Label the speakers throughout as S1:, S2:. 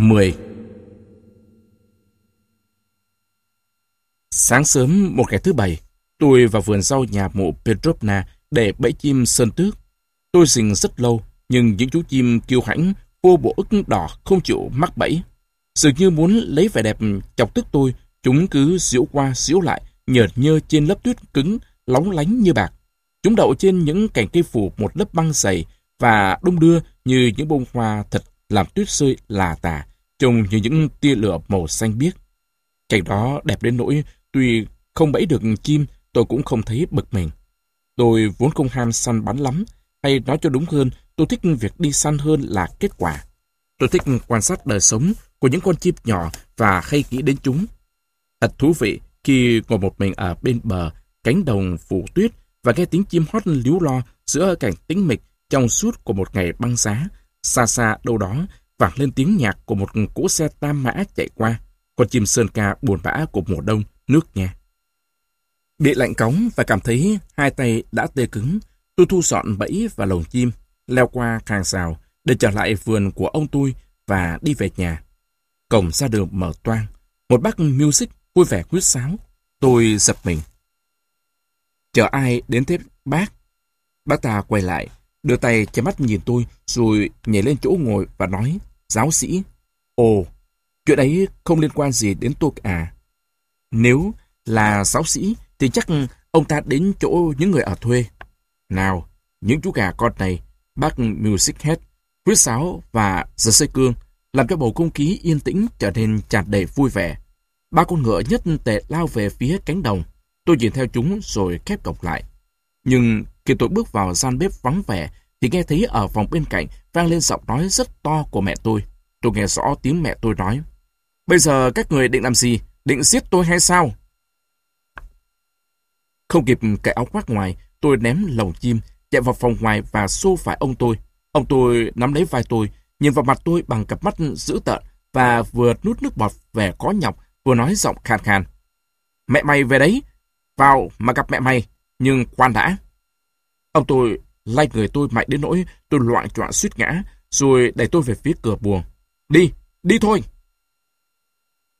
S1: 10 Sáng sớm một ngày thứ bảy, tôi vào vườn rau nhà mộ Petrovna để bẫy chim sơn tước. Tôi dình rất lâu, nhưng những chú chim kiêu hãnh, vô bộ ức đỏ không chịu mắc bẫy. Dường như muốn lấy vẻ đẹp chọc tức tôi, chúng cứ diễu qua diễu lại, nhợt nhơ trên lớp tuyết cứng, lóng lánh như bạc. Chúng đậu trên những cành cây phủ một lớp băng dày và đông đưa như những bông hoa thật làm tuyết rơi là tà trông như những tia lửa màu xanh biếc. Cảnh đó đẹp đến nỗi, tuy không bẫy được chim, tôi cũng không thấy bực mình. Tôi vốn không ham săn bắn lắm, hay nói cho đúng hơn, tôi thích việc đi săn hơn là kết quả. Tôi thích quan sát đời sống của những con chim nhỏ và hay nghĩ đến chúng. Thật thú vị khi ngồi một mình ở bên bờ, cánh đồng phủ tuyết và nghe tiếng chim hót líu lo giữa cảnh tĩnh mịch trong suốt của một ngày băng giá. Xa xa đâu đó vang lên tiếng nhạc của một cỗ xe tam mã chạy qua. Con chim sơn ca buồn bã của mùa đông nước nha. Bị lạnh cống và cảm thấy hai tay đã tê cứng, tôi thu dọn bẫy và lồng chim, leo qua hàng rào để trở lại vườn của ông tôi và đi về nhà. Cổng ra đường mở toang, một bác music vui vẻ huyết sáo. Tôi giật mình. Chờ ai đến thế bác? Bác ta quay lại, đưa tay che mắt nhìn tôi rồi nhảy lên chỗ ngồi và nói, giáo sĩ, ồ, chuyện ấy không liên quan gì đến tôi à. Nếu là giáo sĩ thì chắc ông ta đến chỗ những người ở thuê. Nào, những chú gà con này, bác Music Head, huyết sáo và giờ xây cương, làm cho bầu không khí yên tĩnh trở nên tràn đầy vui vẻ. Ba con ngựa nhất tệ lao về phía cánh đồng. Tôi nhìn theo chúng rồi khép cổng lại. Nhưng khi tôi bước vào gian bếp vắng vẻ, thì nghe thấy ở phòng bên cạnh vang lên giọng nói rất to của mẹ tôi. Tôi nghe rõ tiếng mẹ tôi nói. Bây giờ các người định làm gì? Định giết tôi hay sao? Không kịp cởi áo khoác ngoài, tôi ném lồng chim, chạy vào phòng ngoài và xô phải ông tôi. Ông tôi nắm lấy vai tôi, nhìn vào mặt tôi bằng cặp mắt dữ tợn và vừa nút nước bọt vẻ khó nhọc, vừa nói giọng khàn khàn. Mẹ mày về đấy, vào mà gặp mẹ mày, nhưng khoan đã. Ông tôi lay người tôi mạnh đến nỗi tôi loạn trọa suýt ngã, rồi đẩy tôi về phía cửa buồng. Đi, đi thôi.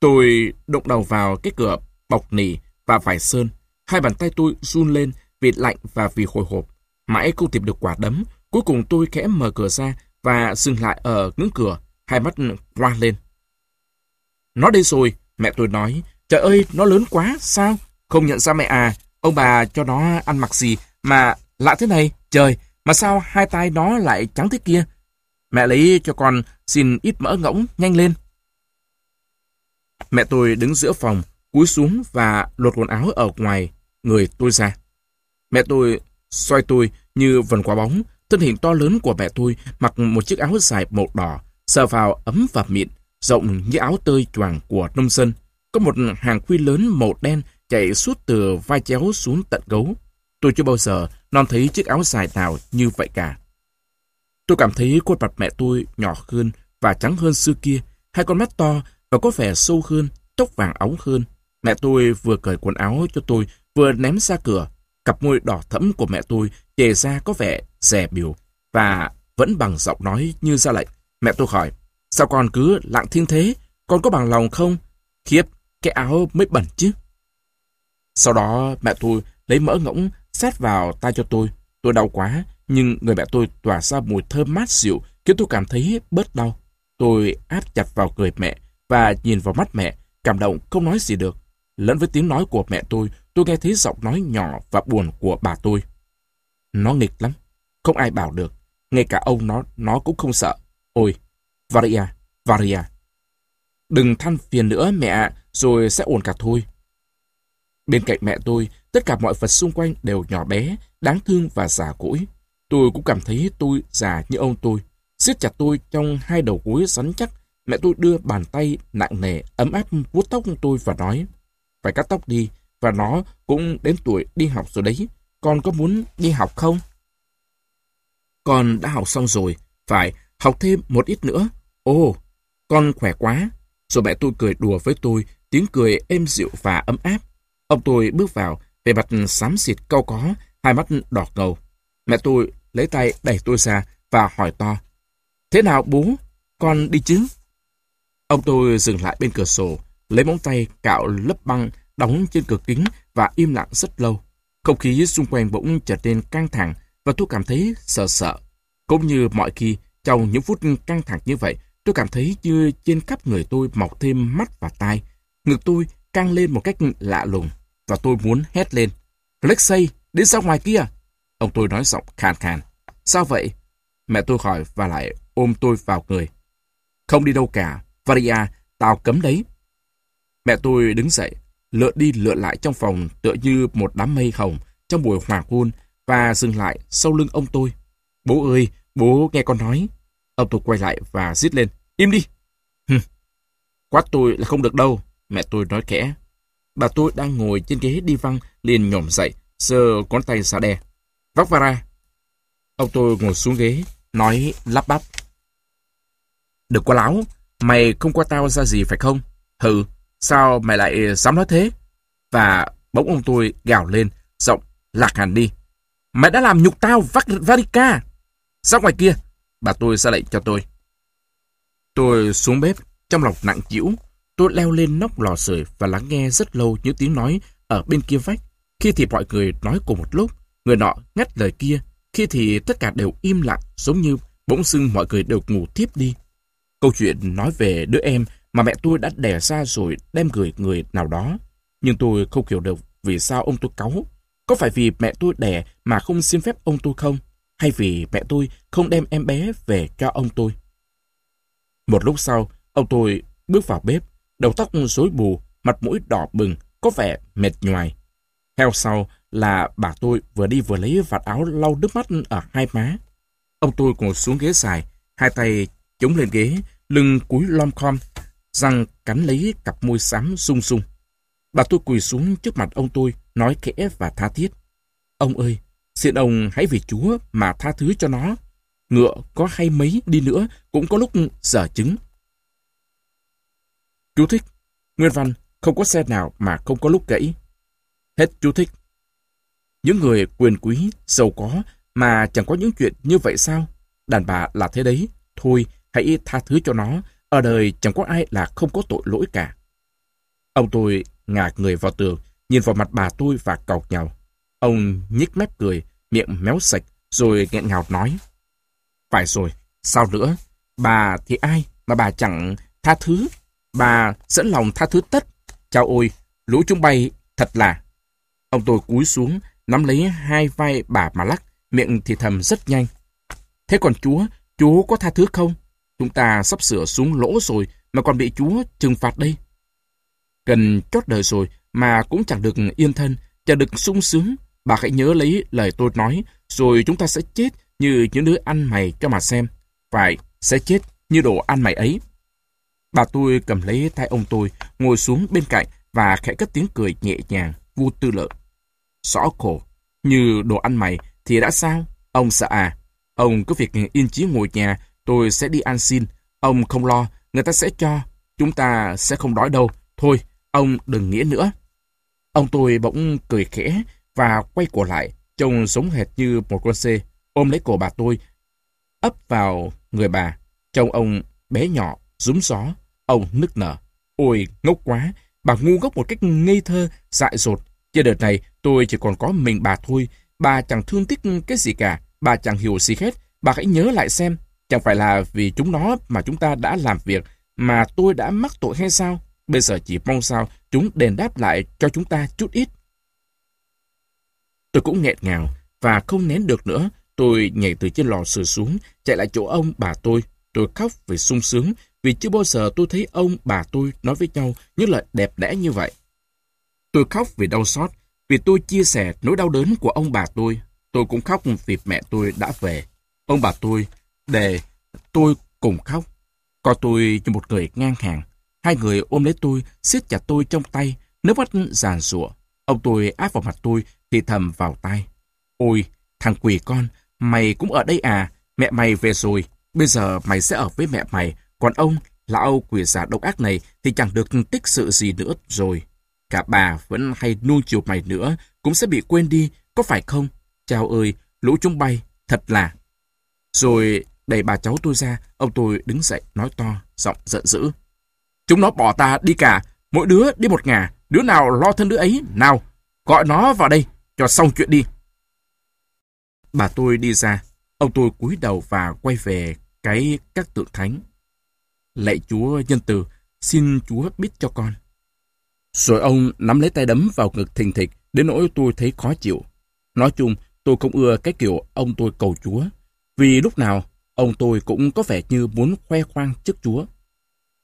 S1: Tôi đụng đầu vào cái cửa bọc nỉ và vải sơn. Hai bàn tay tôi run lên vì lạnh và vì hồi hộp. Mãi không tìm được quả đấm. Cuối cùng tôi khẽ mở cửa ra và dừng lại ở ngưỡng cửa, hai mắt qua lên. Nó đây rồi, mẹ tôi nói. Trời ơi, nó lớn quá, sao? Không nhận ra mẹ à, ông bà cho nó ăn mặc gì mà lạ thế này, trời, mà sao hai tay nó lại trắng thế kia? Mẹ lấy cho con xin ít mỡ ngỗng, nhanh lên. Mẹ tôi đứng giữa phòng, cúi xuống và lột quần áo ở ngoài người tôi ra. Mẹ tôi xoay tôi như vần quả bóng, thân hình to lớn của mẹ tôi mặc một chiếc áo dài màu đỏ, sờ vào ấm và mịn, rộng như áo tơi choàng của nông dân. Có một hàng quy lớn màu đen chạy suốt từ vai chéo xuống tận gấu. Tôi chưa bao giờ non thấy chiếc áo dài nào như vậy cả. Tôi cảm thấy khuôn mặt mẹ tôi nhỏ hơn và trắng hơn xưa kia, hai con mắt to và có vẻ sâu hơn, tóc vàng óng hơn. Mẹ tôi vừa cởi quần áo cho tôi, vừa ném ra cửa. Cặp môi đỏ thẫm của mẹ tôi chề ra có vẻ dè biểu và vẫn bằng giọng nói như ra lệnh. Mẹ tôi hỏi, sao con cứ lặng thiên thế? Con có bằng lòng không? Khiếp, cái áo mới bẩn chứ. Sau đó mẹ tôi lấy mỡ ngỗng xét vào tay cho tôi. Tôi đau quá, nhưng người mẹ tôi tỏa ra mùi thơm mát dịu khiến tôi cảm thấy bớt đau. Tôi áp chặt vào người mẹ và nhìn vào mắt mẹ, cảm động không nói gì được. Lẫn với tiếng nói của mẹ tôi, tôi nghe thấy giọng nói nhỏ và buồn của bà tôi. Nó nghịch lắm, không ai bảo được. Ngay cả ông nó, nó cũng không sợ. Ôi, Varia, Varia. Đừng than phiền nữa mẹ ạ, rồi sẽ ổn cả thôi. Bên cạnh mẹ tôi, tất cả mọi vật xung quanh đều nhỏ bé, đáng thương và già cỗi. Tôi cũng cảm thấy tôi già như ông tôi. siết chặt tôi trong hai đầu gối rắn chắc, mẹ tôi đưa bàn tay nặng nề, ấm áp vuốt tóc tôi và nói, phải cắt tóc đi, và nó cũng đến tuổi đi học rồi đấy. Con có muốn đi học không? Con đã học xong rồi, phải học thêm một ít nữa. Ồ, con khỏe quá. Rồi mẹ tôi cười đùa với tôi, tiếng cười êm dịu và ấm áp. Ông tôi bước vào, vẻ mặt xám xịt cau có, hai mắt đỏ ngầu. Mẹ tôi lấy tay đẩy tôi ra và hỏi to. Thế nào bố? Con đi chứ? Ông tôi dừng lại bên cửa sổ, lấy móng tay cạo lớp băng đóng trên cửa kính và im lặng rất lâu. Không khí xung quanh bỗng trở nên căng thẳng và tôi cảm thấy sợ sợ. Cũng như mọi khi, trong những phút căng thẳng như vậy, tôi cảm thấy như trên khắp người tôi mọc thêm mắt và tai. Ngực tôi căng lên một cách lạ lùng và tôi muốn hét lên. Alexei, đến ra ngoài kia. Ông tôi nói giọng khàn khàn. Sao vậy? Mẹ tôi hỏi và lại ôm tôi vào người. Không đi đâu cả. Varia, tao cấm đấy. Mẹ tôi đứng dậy, lượn đi lượn lại trong phòng tựa như một đám mây hồng trong buổi hoàng hôn và dừng lại sau lưng ông tôi. Bố ơi, bố nghe con nói. Ông tôi quay lại và giết lên. Im đi! Quát tôi là không được đâu, mẹ tôi nói khẽ. Bà tôi đang ngồi trên ghế đi văng, liền nhổm dậy, sờ con tay xa đe. Vác ra. Ông tôi ngồi xuống ghế, nói lắp bắp. Đừng quá láo, mày không qua tao ra gì phải không? Hừ, sao mày lại dám nói thế? Và bỗng ông tôi gào lên, giọng lạc hẳn đi. Mày đã làm nhục tao, Varika! Ra ngoài kia, bà tôi ra lệnh cho tôi. Tôi xuống bếp, trong lòng nặng chịu. Tôi leo lên nóc lò sưởi và lắng nghe rất lâu những tiếng nói ở bên kia vách. Khi thì mọi người nói cùng một lúc, người nọ ngắt lời kia. Khi thì tất cả đều im lặng, giống như bỗng dưng mọi người đều ngủ tiếp đi. Câu chuyện nói về đứa em mà mẹ tôi đã đẻ ra rồi đem gửi người nào đó. Nhưng tôi không hiểu được vì sao ông tôi cáu. Có phải vì mẹ tôi đẻ mà không xin phép ông tôi không? Hay vì mẹ tôi không đem em bé về cho ông tôi? Một lúc sau, ông tôi bước vào bếp, đầu tóc rối bù, mặt mũi đỏ bừng, có vẻ mệt nhoài. Theo sau là bà tôi vừa đi vừa lấy vạt áo lau nước mắt ở hai má. Ông tôi ngồi xuống ghế dài, hai tay chống lên ghế, lưng cúi lom khom, răng cắn lấy cặp môi xám sung sung. Bà tôi quỳ xuống trước mặt ông tôi, nói khẽ và tha thiết. Ông ơi, xin ông hãy vì Chúa mà tha thứ cho nó. Ngựa có hay mấy đi nữa cũng có lúc dở chứng. Chú thích. Nguyên văn, không có xe nào mà không có lúc gãy. Hết chú thích. Những người quyền quý, giàu có mà chẳng có những chuyện như vậy sao? Đàn bà là thế đấy. Thôi, hãy tha thứ cho nó. Ở đời chẳng có ai là không có tội lỗi cả. Ông tôi ngả người vào tường, nhìn vào mặt bà tôi và cọc nhau. Ông nhích mép cười, miệng méo sạch, rồi nghẹn ngào nói. Phải rồi, sao nữa? Bà thì ai mà bà chẳng tha thứ? Bà dẫn lòng tha thứ tất. Chào ôi, lũ chúng bay thật là... Ông tôi cúi xuống, nắm lấy hai vai bà mà lắc, miệng thì thầm rất nhanh. Thế còn Chúa, Chúa có tha thứ không? Chúng ta sắp sửa xuống lỗ rồi mà còn bị Chúa trừng phạt đây. gần chót đời rồi mà cũng chẳng được yên thân, chẳng được sung sướng. Bà hãy nhớ lấy lời tôi nói, rồi chúng ta sẽ chết như những đứa ăn mày cho mà xem. Phải, sẽ chết như đồ ăn mày ấy. Bà tôi cầm lấy tay ông tôi, ngồi xuống bên cạnh và khẽ cất tiếng cười nhẹ nhàng, vu tư lợi. rõ khổ, như đồ ăn mày thì đã sao? Ông sợ à? Ông cứ việc yên chí ngồi nhà, tôi sẽ đi ăn xin. Ông không lo, người ta sẽ cho. Chúng ta sẽ không đói đâu. Thôi, ông đừng nghĩ nữa. Ông tôi bỗng cười khẽ và quay cổ lại, trông giống hệt như một con xê, ôm lấy cổ bà tôi, ấp vào người bà. Trông ông bé nhỏ, rúm gió, ông nức nở. Ôi, ngốc quá, bà ngu ngốc một cách ngây thơ, dại dột. Trên đợt này, tôi chỉ còn có mình bà thôi. Bà chẳng thương tiếc cái gì cả, bà chẳng hiểu gì hết. Bà hãy nhớ lại xem, chẳng phải là vì chúng nó mà chúng ta đã làm việc, mà tôi đã mắc tội hay sao? Bây giờ chỉ mong sao chúng đền đáp lại cho chúng ta chút ít. Tôi cũng nghẹn ngào và không nén được nữa. Tôi nhảy từ trên lò sưởi xuống, chạy lại chỗ ông bà tôi. Tôi khóc vì sung sướng, vì chưa bao giờ tôi thấy ông bà tôi nói với nhau những lời đẹp đẽ như vậy. Tôi khóc vì đau xót, vì tôi chia sẻ nỗi đau đớn của ông bà tôi. Tôi cũng khóc vì mẹ tôi đã về. Ông bà tôi để tôi cùng khóc. Coi tôi như một người ngang hàng. Hai người ôm lấy tôi, siết chặt tôi trong tay, nước mắt giàn rụa. Ông tôi áp vào mặt tôi, thì thầm vào tai. Ôi, thằng quỷ con, mày cũng ở đây à? Mẹ mày về rồi, bây giờ mày sẽ ở với mẹ mày. Còn ông, lão quỷ giả độc ác này thì chẳng được tích sự gì nữa rồi. Cả bà vẫn hay nuông chiều mày nữa, cũng sẽ bị quên đi, có phải không? Chào ơi, lũ chúng bay, thật là. Rồi đẩy bà cháu tôi ra, ông tôi đứng dậy nói to, giọng giận dữ. Chúng nó bỏ ta đi cả, mỗi đứa đi một ngả, đứa nào lo thân đứa ấy, nào, gọi nó vào đây, cho xong chuyện đi. Bà tôi đi ra, ông tôi cúi đầu và quay về cái các tượng thánh. Lạy Chúa nhân từ, xin Chúa biết cho con. Rồi ông nắm lấy tay đấm vào ngực thình thịch, đến nỗi tôi thấy khó chịu. Nói chung, tôi không ưa cái kiểu ông tôi cầu Chúa, vì lúc nào ông tôi cũng có vẻ như muốn khoe khoang trước Chúa.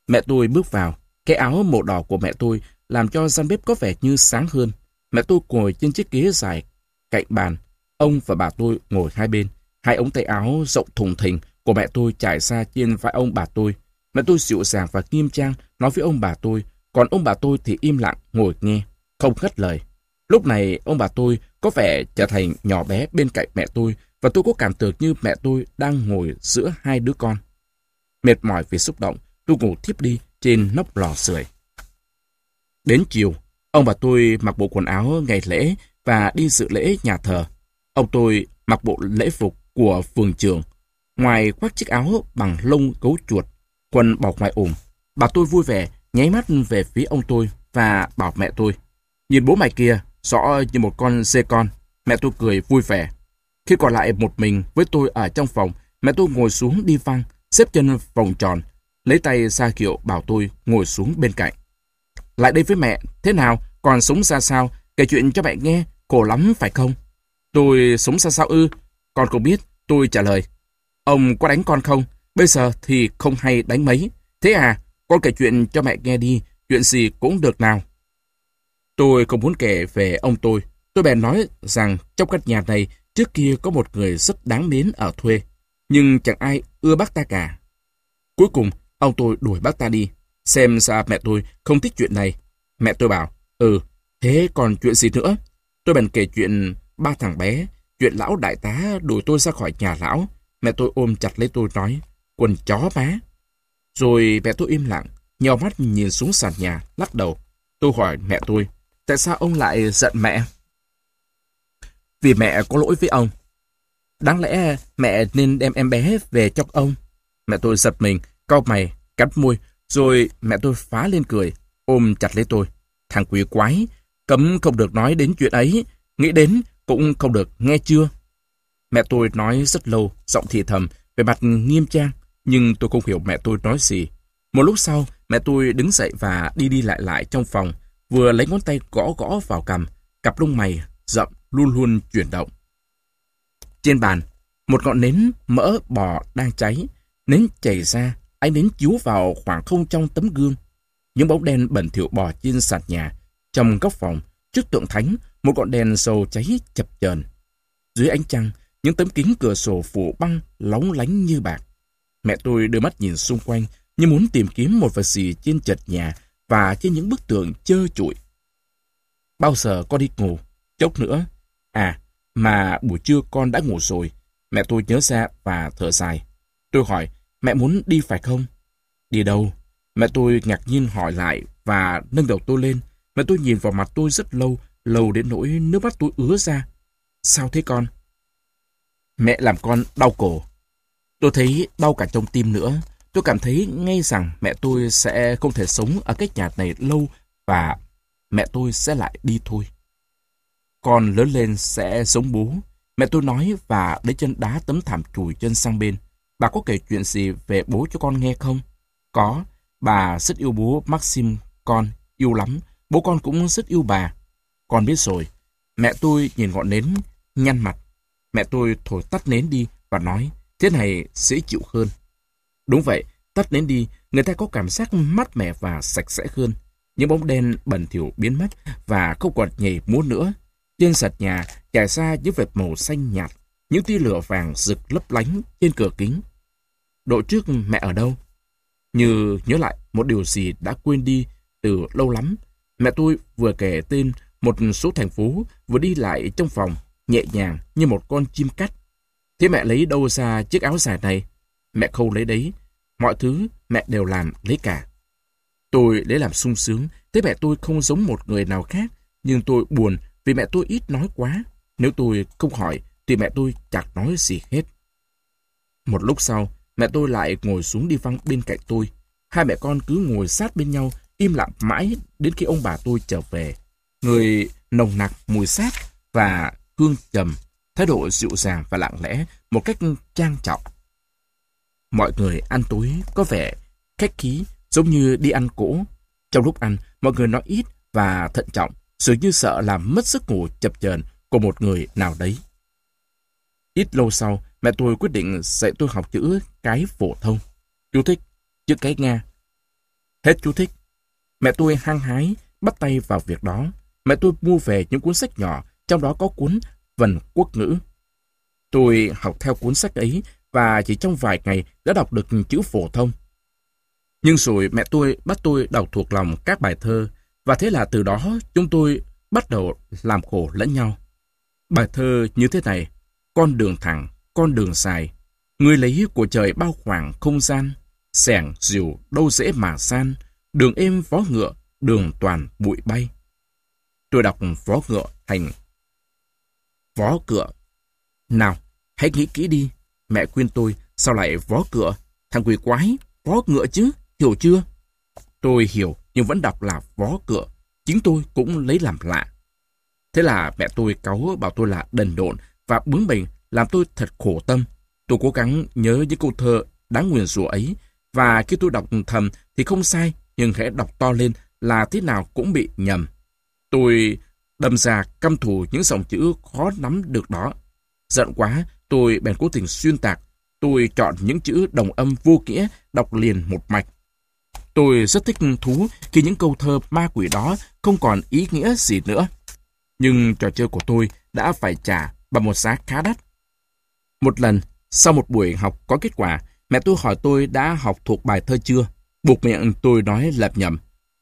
S1: Mẹ tôi bước vào, cái áo màu đỏ của mẹ tôi làm cho gian bếp có vẻ như sáng hơn. Mẹ tôi ngồi trên chiếc ghế dài cạnh bàn, ông và bà tôi ngồi hai bên. Hai ống tay áo rộng thùng thình của mẹ tôi trải ra trên vai ông bà tôi. Mẹ tôi dịu dàng và nghiêm trang nói với ông bà tôi, còn ông bà tôi thì im lặng ngồi nghe, không ngắt lời. Lúc này ông bà tôi có vẻ trở thành nhỏ bé bên cạnh mẹ tôi và tôi có cảm tưởng như mẹ tôi đang ngồi giữa hai đứa con. Mệt mỏi vì xúc động, tôi ngủ thiếp đi trên nóc lò sưởi. Đến chiều, ông bà tôi mặc bộ quần áo ngày lễ và đi dự lễ nhà thờ. Ông tôi mặc bộ lễ phục của phường trường. Ngoài khoác chiếc áo bằng lông gấu chuột, quần bọc ngoài ủng, bà tôi vui vẻ nháy mắt về phía ông tôi và bảo mẹ tôi. Nhìn bố mày kia, rõ như một con dê con. Mẹ tôi cười vui vẻ. Khi còn lại một mình với tôi ở trong phòng, mẹ tôi ngồi xuống đi văng, xếp chân vòng tròn, lấy tay ra hiệu bảo tôi ngồi xuống bên cạnh. Lại đây với mẹ, thế nào, còn sống ra sao, kể chuyện cho mẹ nghe, khổ lắm phải không? Tôi sống ra sao ư? Con không biết, tôi trả lời. Ông có đánh con không? Bây giờ thì không hay đánh mấy. Thế à, con kể chuyện cho mẹ nghe đi, chuyện gì cũng được nào. Tôi không muốn kể về ông tôi. Tôi bèn nói rằng trong căn nhà này trước kia có một người rất đáng mến ở thuê. Nhưng chẳng ai ưa bác ta cả. Cuối cùng, ông tôi đuổi bác ta đi. Xem ra mẹ tôi không thích chuyện này. Mẹ tôi bảo, ừ, thế còn chuyện gì nữa? Tôi bèn kể chuyện ba thằng bé, chuyện lão đại tá đuổi tôi ra khỏi nhà lão. Mẹ tôi ôm chặt lấy tôi nói, quần chó má. Rồi mẹ tôi im lặng, nhò mắt nhìn xuống sàn nhà, lắc đầu. Tôi hỏi mẹ tôi, tại sao ông lại giận mẹ? Vì mẹ có lỗi với ông. Đáng lẽ mẹ nên đem em bé về cho ông. Mẹ tôi giật mình, cau mày, cắn môi, rồi mẹ tôi phá lên cười, ôm chặt lấy tôi. Thằng quỷ quái, cấm không được nói đến chuyện ấy, nghĩ đến cũng không được, nghe chưa? Mẹ tôi nói rất lâu, giọng thì thầm, về mặt nghiêm trang, nhưng tôi không hiểu mẹ tôi nói gì. Một lúc sau, mẹ tôi đứng dậy và đi đi lại lại trong phòng, vừa lấy ngón tay gõ gõ vào cằm, cặp lông mày rậm luôn luôn chuyển động. Trên bàn, một ngọn nến mỡ bò đang cháy, nến chảy ra, ánh nến chiếu vào khoảng không trong tấm gương. Những bóng đen bẩn thỉu bò trên sàn nhà, trong góc phòng, trước tượng thánh, một ngọn đèn dầu cháy chập chờn. Dưới ánh trăng, những tấm kính cửa sổ phủ băng lóng lánh như bạc. Mẹ tôi đưa mắt nhìn xung quanh như muốn tìm kiếm một vật gì trên chật nhà và trên những bức tường trơ trụi. Bao giờ con đi ngủ? Chốc nữa. À, mà buổi trưa con đã ngủ rồi. Mẹ tôi nhớ ra và thở dài. Tôi hỏi, mẹ muốn đi phải không? Đi đâu? Mẹ tôi ngạc nhiên hỏi lại và nâng đầu tôi lên. Mẹ tôi nhìn vào mặt tôi rất lâu, lâu đến nỗi nước mắt tôi ứa ra. Sao thế con? Mẹ làm con đau cổ. Tôi thấy đau cả trong tim nữa. Tôi cảm thấy ngay rằng mẹ tôi sẽ không thể sống ở cái nhà này lâu và mẹ tôi sẽ lại đi thôi. Con lớn lên sẽ giống bố. Mẹ tôi nói và lấy chân đá tấm thảm chùi chân sang bên. Bà có kể chuyện gì về bố cho con nghe không? Có. Bà rất yêu bố Maxim con, yêu lắm. Bố con cũng rất yêu bà. Con biết rồi. Mẹ tôi nhìn ngọn nến, nhăn mặt. Mẹ tôi thổi tắt nến đi và nói, thế này dễ chịu hơn. Đúng vậy, tắt nến đi, người ta có cảm giác mát mẻ và sạch sẽ hơn. Những bóng đen bẩn thỉu biến mất và không còn nhảy múa nữa. Trên sạch nhà trải ra những vệt màu xanh nhạt, những tia lửa vàng rực lấp lánh trên cửa kính. Độ trước mẹ ở đâu? Như nhớ lại một điều gì đã quên đi từ lâu lắm. Mẹ tôi vừa kể tên một số thành phố vừa đi lại trong phòng, nhẹ nhàng như một con chim cắt. Thế mẹ lấy đâu ra chiếc áo dài này? Mẹ không lấy đấy. Mọi thứ mẹ đều làm lấy cả. Tôi lấy làm sung sướng, thế mẹ tôi không giống một người nào khác, nhưng tôi buồn vì mẹ tôi ít nói quá. Nếu tôi không hỏi, thì mẹ tôi chẳng nói gì hết. Một lúc sau, mẹ tôi lại ngồi xuống đi văng bên cạnh tôi. hai mẹ con cứ ngồi sát bên nhau, im lặng mãi đến khi ông bà tôi trở về. Người nồng nặc mùi sát và hương trầm, thái độ dịu dàng và lặng lẽ, một cách trang trọng. Mọi người ăn tối có vẻ khách khí, giống như đi ăn cỗ. Trong lúc ăn, mọi người nói ít và thận trọng, dường như sợ làm mất giấc ngủ chập chờn của một người nào đấy. Ít lâu sau, mẹ tôi quyết định dạy tôi học chữ cái phổ thông. Chú thích, chữ cái Nga. Hết chú thích. Mẹ tôi hăng hái, bắt tay vào việc đó. Mẹ tôi mua về những cuốn sách nhỏ, trong đó có cuốn Vần Quốc ngữ. Tôi học theo cuốn sách ấy và chỉ trong vài ngày đã đọc được chữ phổ thông. Nhưng rồi mẹ tôi bắt tôi đọc thuộc lòng các bài thơ, và thế là từ đó chúng tôi bắt đầu làm khổ lẫn nhau. Bài thơ như thế này, con đường thẳng, con đường dài, người lấy của trời bao khoảng không gian, sẻng diều đâu dễ mà san, đường êm vó ngựa, đường toàn bụi bay. Tôi đọc vó ngựa thành vó cửa, Nào, hãy nghĩ kỹ đi, mẹ khuyên tôi, sao lại vó cửa, Thằng quỷ quái, vó ngựa chứ, hiểu chưa? Tôi hiểu, nhưng vẫn đọc là vó cửa, Chính tôi cũng lấy làm lạ. Thế là mẹ tôi cáu bảo tôi là đần độn và bướng bỉnh làm tôi thật khổ tâm. Tôi cố gắng nhớ những câu thơ đáng nguyền rủa ấy và khi tôi đọc thầm thì không sai nhưng hãy đọc to lên là thế nào cũng bị nhầm. Tôi đâm ra căm thù những dòng chữ khó nắm được đó. Giận quá, tôi bèn cố tình xuyên tạc. Tôi chọn những chữ đồng âm vô nghĩa, đọc liền một mạch. Tôi rất thích thú khi những câu thơ ma quỷ đó không còn ý nghĩa gì nữa. Nhưng trò chơi của tôi đã phải trả bằng một giá khá đắt. Một lần, sau một buổi học có kết quả, mẹ tôi hỏi tôi đã học thuộc bài thơ chưa. Buộc miệng tôi nói lặp nhầm.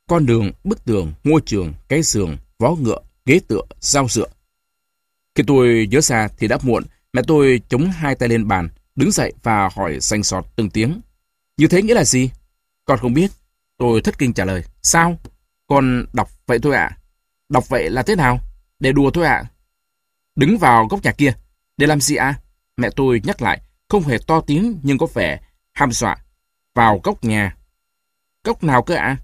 S1: Con đường, bức tường, ngôi trường, cái giường, vó ngựa, ghế tựa, dao dựa. Khi tôi nhớ ra thì đã muộn, mẹ tôi chống hai tay lên bàn, đứng dậy và hỏi xanh sọt từng tiếng. Như thế nghĩa là gì? Con không biết. Tôi thất kinh trả lời. Sao? Con đọc vậy thôi ạ. Đọc vậy là thế nào? Để đùa thôi ạ. Đứng vào góc nhà kia. Để làm gì ạ? Mẹ tôi nhắc lại, không hề to tiếng nhưng có vẻ ham dọa. Vào góc nhà. Góc nào cơ ạ?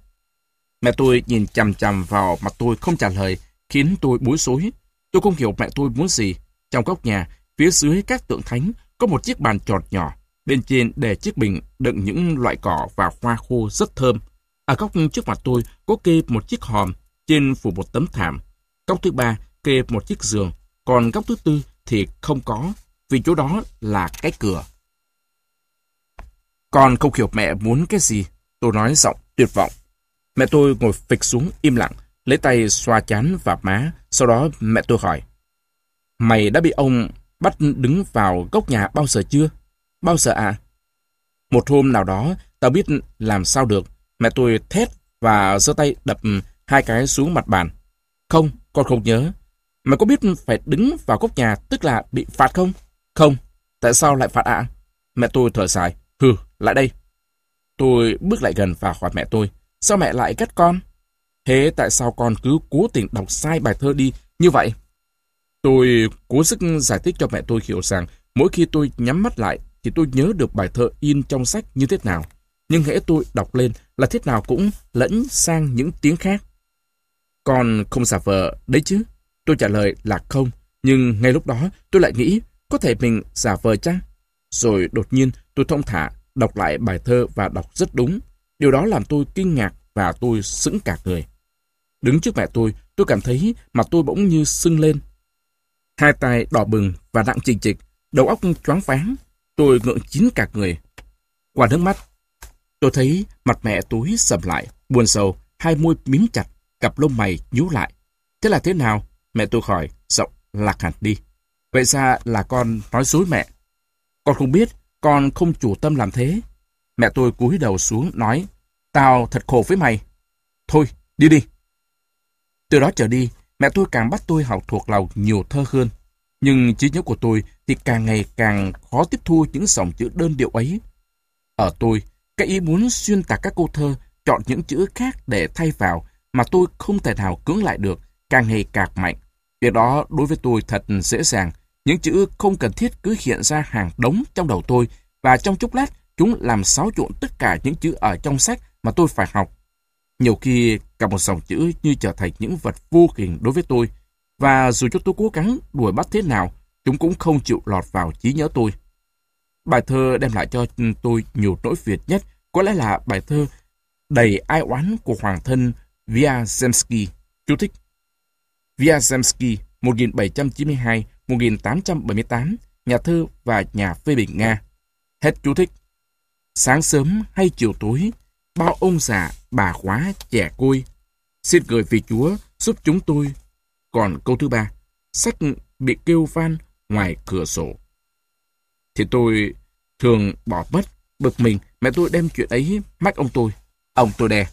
S1: Mẹ tôi nhìn chằm chằm vào mặt tôi không trả lời, khiến tôi bối rối. Tôi không hiểu mẹ tôi muốn gì. Trong góc nhà, phía dưới các tượng thánh, có một chiếc bàn tròn nhỏ. Bên trên để chiếc bình đựng những loại cỏ và hoa khô rất thơm. Ở góc trước mặt tôi có kê một chiếc hòm, trên phủ một tấm thảm. Góc thứ ba kê một chiếc giường, còn góc thứ tư thì không có, vì chỗ đó là cái cửa. Con không hiểu mẹ muốn cái gì, tôi nói giọng tuyệt vọng. Mẹ tôi ngồi phịch xuống im lặng, lấy tay xoa chán và má, sau đó mẹ tôi hỏi. Mày đã bị ông bắt đứng vào góc nhà bao giờ chưa? Bao giờ à? Một hôm nào đó, tao biết làm sao được. Mẹ tôi thét và giơ tay đập hai cái xuống mặt bàn. Không, con không nhớ. Mày có biết phải đứng vào góc nhà tức là bị phạt không? Không. Tại sao lại phạt ạ? Mẹ tôi thở dài. Hừ, lại đây. Tôi bước lại gần và hỏi mẹ tôi. Sao mẹ lại cắt con? Thế tại sao con cứ cố tình đọc sai bài thơ đi như vậy? Tôi cố sức giải thích cho mẹ tôi hiểu rằng mỗi khi tôi nhắm mắt lại thì tôi nhớ được bài thơ in trong sách như thế nào. Nhưng hễ tôi đọc lên là thế nào cũng lẫn sang những tiếng khác. Con không giả vờ đấy chứ? Tôi trả lời là không. Nhưng ngay lúc đó tôi lại nghĩ có thể mình giả vờ chăng? Rồi đột nhiên tôi thông thả đọc lại bài thơ và đọc rất đúng. Điều đó làm tôi kinh ngạc và tôi sững cả người. Đứng trước mẹ tôi, tôi cảm thấy mặt tôi bỗng như sưng lên. Hai tay đỏ bừng và nặng trình trịch, đầu óc choáng váng. Tôi ngượng chín cả người. Qua nước mắt, tôi thấy mặt mẹ tối sầm lại, buồn sầu, hai môi mím chặt, cặp lông mày nhíu lại. Thế là thế nào? Mẹ tôi hỏi, giọng lạc hẳn đi. Vậy ra là con nói dối mẹ. Con không biết, con không chủ tâm làm thế. Mẹ tôi cúi đầu xuống nói, tao thật khổ với mày. Thôi, đi đi. Từ đó trở đi, mẹ tôi càng bắt tôi học thuộc lòng nhiều thơ hơn. Nhưng trí nhớ của tôi thì càng ngày càng khó tiếp thu những dòng chữ đơn điệu ấy. Ở tôi, cái ý muốn xuyên tạc các câu thơ, chọn những chữ khác để thay vào mà tôi không thể nào cưỡng lại được, càng ngày càng mạnh. Việc đó đối với tôi thật dễ dàng. Những chữ không cần thiết cứ hiện ra hàng đống trong đầu tôi và trong chốc lát chúng làm xáo trộn tất cả những chữ ở trong sách mà tôi phải học. Nhiều khi cả một dòng chữ như trở thành những vật vô hình đối với tôi, và dù cho tôi cố gắng đuổi bắt thế nào, chúng cũng không chịu lọt vào trí nhớ tôi. Bài thơ đem lại cho tôi nhiều nỗi phiền nhất, có lẽ là bài thơ đầy ai oán của hoàng thân Vyazemsky. Chú thích. Vyazemsky 1792-1878, nhà thơ và nhà phê bình Nga. Hết chú thích. Sáng sớm hay chiều tối, bao ông già, bà khóa, trẻ côi. Xin gửi vì Chúa giúp chúng tôi. Còn câu thứ ba, sách bị kêu van ngoài cửa sổ. Thì tôi thường bỏ mất, bực mình, mẹ tôi đem chuyện ấy mách ông tôi. Ông tôi đè.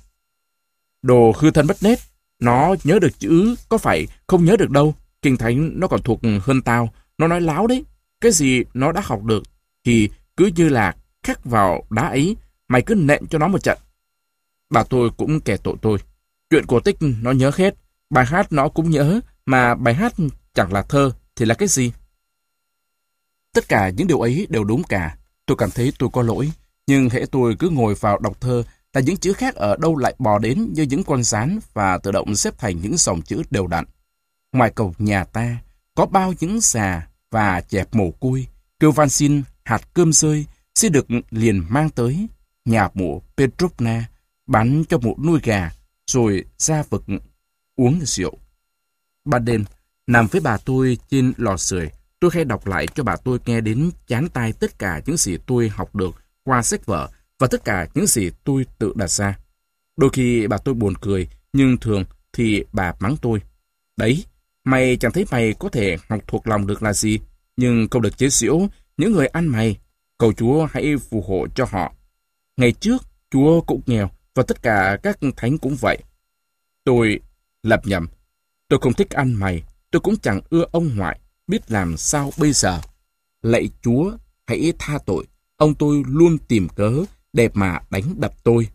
S1: Đồ hư thân bất nết, nó nhớ được chữ, có phải không nhớ được đâu. Kinh Thánh nó còn thuộc hơn tao, nó nói láo đấy. Cái gì nó đã học được, thì cứ như là khắc vào đá ấy, mày cứ nện cho nó một trận. Bà tôi cũng kẻ tội tôi. Chuyện cổ tích nó nhớ hết, bài hát nó cũng nhớ, mà bài hát chẳng là thơ, thì là cái gì? Tất cả những điều ấy đều đúng cả. Tôi cảm thấy tôi có lỗi, nhưng hễ tôi cứ ngồi vào đọc thơ là những chữ khác ở đâu lại bò đến như những con rán và tự động xếp thành những dòng chữ đều đặn. Ngoài cầu nhà ta, có bao những già và chẹp mồ côi, kêu van xin hạt cơm rơi, sẽ được liền mang tới nhà mụ Petrovna, bán cho mụ nuôi gà, rồi ra vực uống rượu. Ban đêm, nằm với bà tôi trên lò sưởi, tôi hay đọc lại cho bà tôi nghe đến chán tai tất cả những gì tôi học được qua sách vở và tất cả những gì tôi tự đặt ra. Đôi khi bà tôi buồn cười, nhưng thường thì bà mắng tôi. Đấy, mày chẳng thấy mày có thể học thuộc lòng được là gì, nhưng không được chế giễu những người ăn mày. Cầu Chúa hãy phù hộ cho họ. Ngày trước, Chúa cũng nghèo và tất cả các thánh cũng vậy. Tôi lập nhầm. Tôi không thích ăn mày, tôi cũng chẳng ưa ông ngoại, biết làm sao bây giờ. Lạy Chúa, hãy tha tội. Ông tôi luôn tìm cớ để mà đánh đập tôi.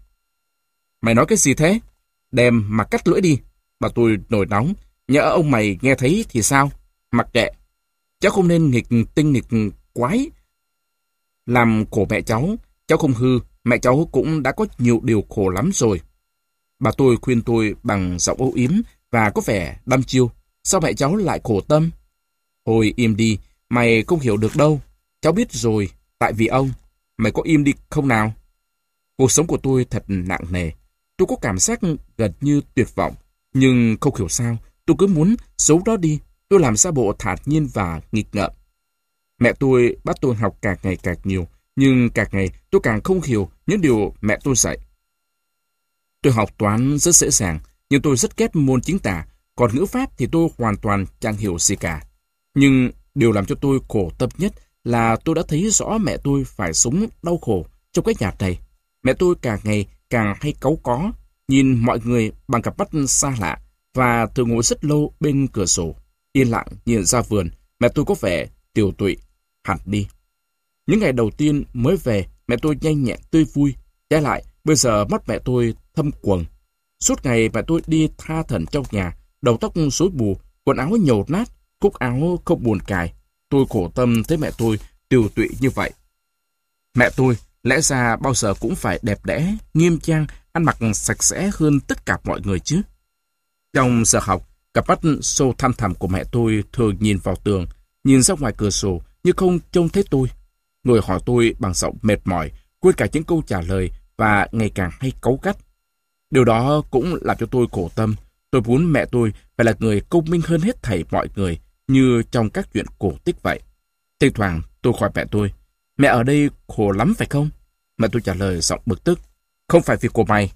S1: Mày nói cái gì thế? Đem mà cắt lưỡi đi. Bà tôi nổi nóng. Nhỡ ông mày nghe thấy thì sao? Mặc kệ. Cháu không nên nghịch tinh nghịch quái. Làm khổ mẹ cháu. Cháu không hư. Mẹ cháu cũng đã có nhiều điều khổ lắm rồi. Bà tôi khuyên tôi bằng giọng âu yếm và có vẻ đăm chiêu. Sao mẹ cháu lại khổ tâm? Thôi im đi, mày không hiểu được đâu. Cháu biết rồi, tại vì ông. Mày có im đi không nào? Cuộc sống của tôi thật nặng nề. Tôi có cảm giác gần như tuyệt vọng. Nhưng không hiểu sao, tôi cứ muốn xấu đó đi. Tôi làm ra bộ thản nhiên và nghịch ngợm. Mẹ tôi bắt tôi học càng ngày càng nhiều, nhưng càng ngày tôi càng không hiểu những điều mẹ tôi dạy. Tôi học toán rất dễ dàng, nhưng tôi rất ghét môn chính tả, còn ngữ pháp thì tôi hoàn toàn chẳng hiểu gì cả. Nhưng điều làm cho tôi khổ tâm nhất là tôi đã thấy rõ mẹ tôi phải sống đau khổ trong cái nhà này. Mẹ tôi càng ngày càng hay cáu có, nhìn mọi người bằng cặp mắt xa lạ và thường ngồi rất lâu bên cửa sổ, yên lặng nhìn ra vườn. Mẹ tôi có vẻ tiều tụy, hẳn đi. Những ngày đầu tiên mới về, mẹ tôi nhanh nhẹn tươi vui. Trái lại, bây giờ mắt mẹ tôi thâm quần. Suốt ngày mẹ tôi đi tha thần trong nhà, đầu tóc rối bù, quần áo nhầu nát, cúc áo không buồn cài. Tôi khổ tâm thấy mẹ tôi tiêu tụy như vậy. Mẹ tôi lẽ ra bao giờ cũng phải đẹp đẽ, nghiêm trang, ăn mặc sạch sẽ hơn tất cả mọi người chứ. Trong giờ học, cặp mắt sâu thăm thẳm của mẹ tôi thường nhìn vào tường, nhìn ra ngoài cửa sổ như không trông thấy tôi. Người hỏi tôi bằng giọng mệt mỏi, quên cả những câu trả lời và ngày càng hay cấu gắt. Điều đó cũng làm cho tôi khổ tâm. Tôi muốn mẹ tôi phải là người công minh hơn hết thảy mọi người, như trong các chuyện cổ tích vậy. Thỉnh thoảng tôi hỏi mẹ tôi, mẹ ở đây khổ lắm phải không? Mẹ tôi trả lời giọng bực tức, không phải việc của mày.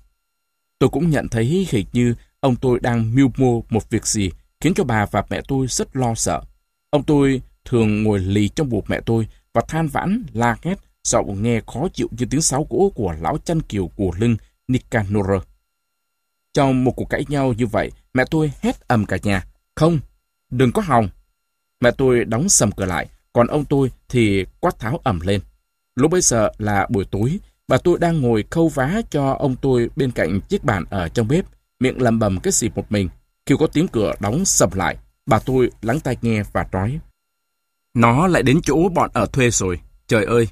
S1: Tôi cũng nhận thấy hình như ông tôi đang mưu mô một việc gì khiến cho bà và mẹ tôi rất lo sợ. Ông tôi thường ngồi lì trong bụng mẹ tôi và than vãn, la hét, giọng nghe khó chịu như tiếng sáo gỗ của lão chăn kiều của lưng Nicanor. Trong một cuộc cãi nhau như vậy, mẹ tôi hét ầm cả nhà. Không, đừng có hòng. Mẹ tôi đóng sầm cửa lại, còn ông tôi thì quát tháo ẩm lên. Lúc bấy giờ là buổi tối, bà tôi đang ngồi khâu vá cho ông tôi bên cạnh chiếc bàn ở trong bếp, miệng lầm bầm cái gì một mình. Khi có tiếng cửa đóng sầm lại, bà tôi lắng tai nghe và nói. Nó lại đến chỗ bọn ở thuê rồi, trời ơi.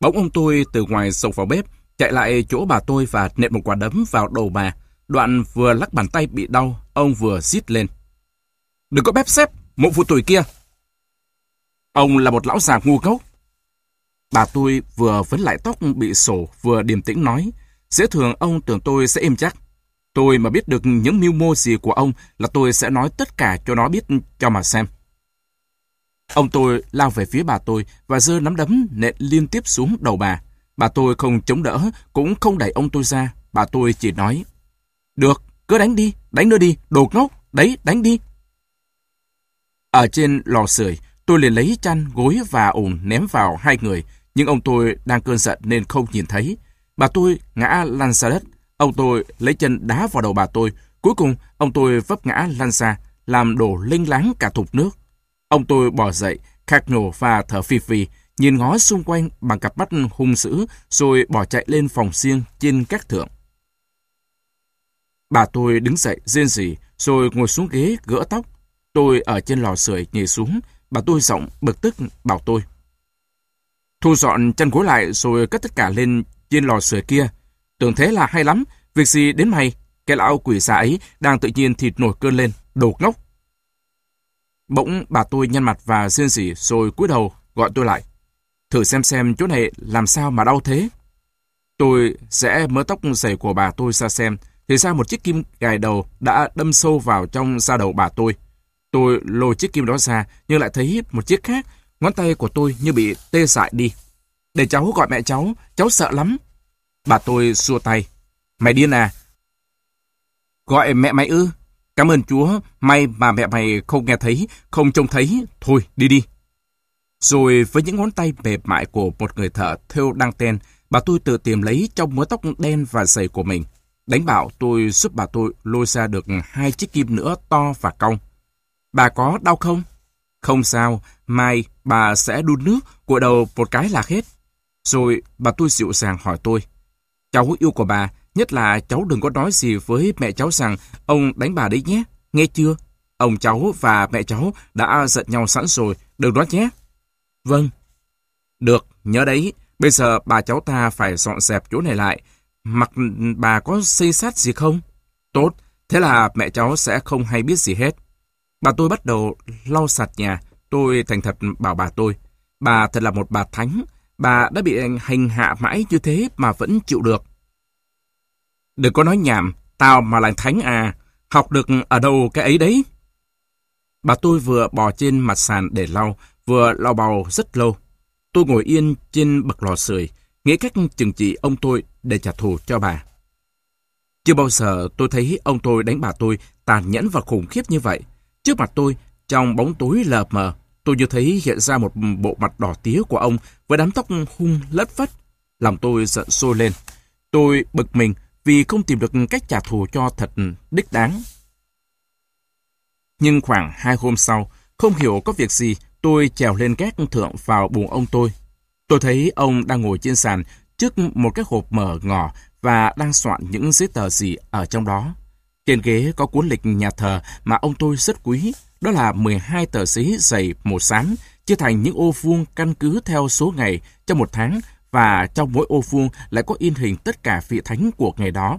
S1: Bỗng ông tôi từ ngoài sông vào bếp, chạy lại chỗ bà tôi và nện một quả đấm vào đầu bà. Đoạn vừa lắc bàn tay bị đau, ông vừa rít lên. Đừng có bếp xếp, mụ phụ tuổi kia. Ông là một lão già ngu ngốc. Bà tôi vừa vấn lại tóc bị sổ, vừa điềm tĩnh nói. Dễ thường ông tưởng tôi sẽ im chắc. Tôi mà biết được những mưu mô gì của ông là tôi sẽ nói tất cả cho nó biết cho mà xem. Ông tôi lao về phía bà tôi và giơ nắm đấm nện liên tiếp xuống đầu bà. Bà tôi không chống đỡ, cũng không đẩy ông tôi ra. Bà tôi chỉ nói, Được, cứ đánh đi, đánh nữa đi, đồ ngốc, đấy, đánh đi. Ở trên lò sưởi, tôi liền lấy chăn, gối và ủng ném vào hai người, nhưng ông tôi đang cơn giận nên không nhìn thấy. Bà tôi ngã lăn ra đất, ông tôi lấy chân đá vào đầu bà tôi. Cuối cùng, ông tôi vấp ngã lăn ra, làm đổ linh láng cả thùng nước. Ông tôi bò dậy, khạc nhổ và thở phì phì, nhìn ngó xung quanh bằng cặp mắt hung dữ, rồi bỏ chạy lên phòng riêng trên các thượng. Bà tôi đứng dậy, rên rỉ, rồi ngồi xuống ghế gỡ tóc. Tôi ở trên lò sưởi nhảy xuống, bà tôi giọng bực tức bảo tôi. Thu dọn chân gối lại rồi cất tất cả lên trên lò sưởi kia. Tưởng thế là hay lắm, việc gì đến mày? Cái lão quỷ già ấy đang tự nhiên thịt nổi cơn lên, đồ ngốc. Bỗng bà tôi nhăn mặt và xin xỉ rồi cúi đầu gọi tôi lại. Thử xem xem chỗ này làm sao mà đau thế. Tôi sẽ mớ tóc dày của bà tôi ra xem, thì ra một chiếc kim gài đầu đã đâm sâu vào trong da đầu bà tôi. Tôi lôi chiếc kim đó ra, nhưng lại thấy một chiếc khác, ngón tay của tôi như bị tê dại đi. Để cháu gọi mẹ cháu, cháu sợ lắm. Bà tôi xua tay. Mày điên à? Gọi mẹ mày ư? Cảm ơn Chúa, may mà mẹ mày không nghe thấy, không trông thấy. Thôi, đi đi. Rồi với những ngón tay mềm mại của một người thợ thêu đăng ten, bà tôi tự tìm lấy trong mớ tóc đen và dày của mình. Đánh bảo tôi giúp bà tôi lôi ra được hai chiếc kim nữa to và cong. Bà có đau không? Không sao, mai bà sẽ đun nước, của đầu một cái là hết. Rồi bà tôi dịu dàng hỏi tôi. Cháu yêu của bà, nhất là cháu đừng có nói gì với mẹ cháu rằng ông đánh bà đấy nhé, nghe chưa? Ông cháu và mẹ cháu đã giận nhau sẵn rồi, đừng nói nhé. Vâng. Được, nhớ đấy, bây giờ bà cháu ta phải dọn dẹp chỗ này lại. Mặc bà có xây sát gì không? Tốt, thế là mẹ cháu sẽ không hay biết gì hết. Bà tôi bắt đầu lau sạch nhà, tôi thành thật bảo bà tôi. Bà thật là một bà thánh, bà đã bị hành hạ mãi như thế mà vẫn chịu được. Đừng có nói nhảm, tao mà là thánh à, học được ở đâu cái ấy đấy. Bà tôi vừa bò trên mặt sàn để lau, vừa lau bầu rất lâu. Tôi ngồi yên trên bậc lò sưởi, nghĩ cách chừng trị ông tôi để trả thù cho bà. Chưa bao giờ tôi thấy ông tôi đánh bà tôi tàn nhẫn và khủng khiếp như vậy. Trước mặt tôi, trong bóng tối lờ mờ, tôi như thấy hiện ra một bộ mặt đỏ tía của ông với đám tóc hung lất phất. Lòng tôi giận sôi lên. Tôi bực mình vì không tìm được cách trả thù cho thật đích đáng. Nhưng khoảng hai hôm sau, không hiểu có việc gì, tôi trèo lên gác thượng vào buồng ông tôi. Tôi thấy ông đang ngồi trên sàn trước một cái hộp mở ngỏ và đang soạn những giấy tờ gì ở trong đó. Trên ghế có cuốn lịch nhà thờ mà ông tôi rất quý, đó là 12 tờ giấy dày màu xám, chia thành những ô vuông căn cứ theo số ngày trong một tháng và trong mỗi ô vuông lại có in hình tất cả vị thánh của ngày đó.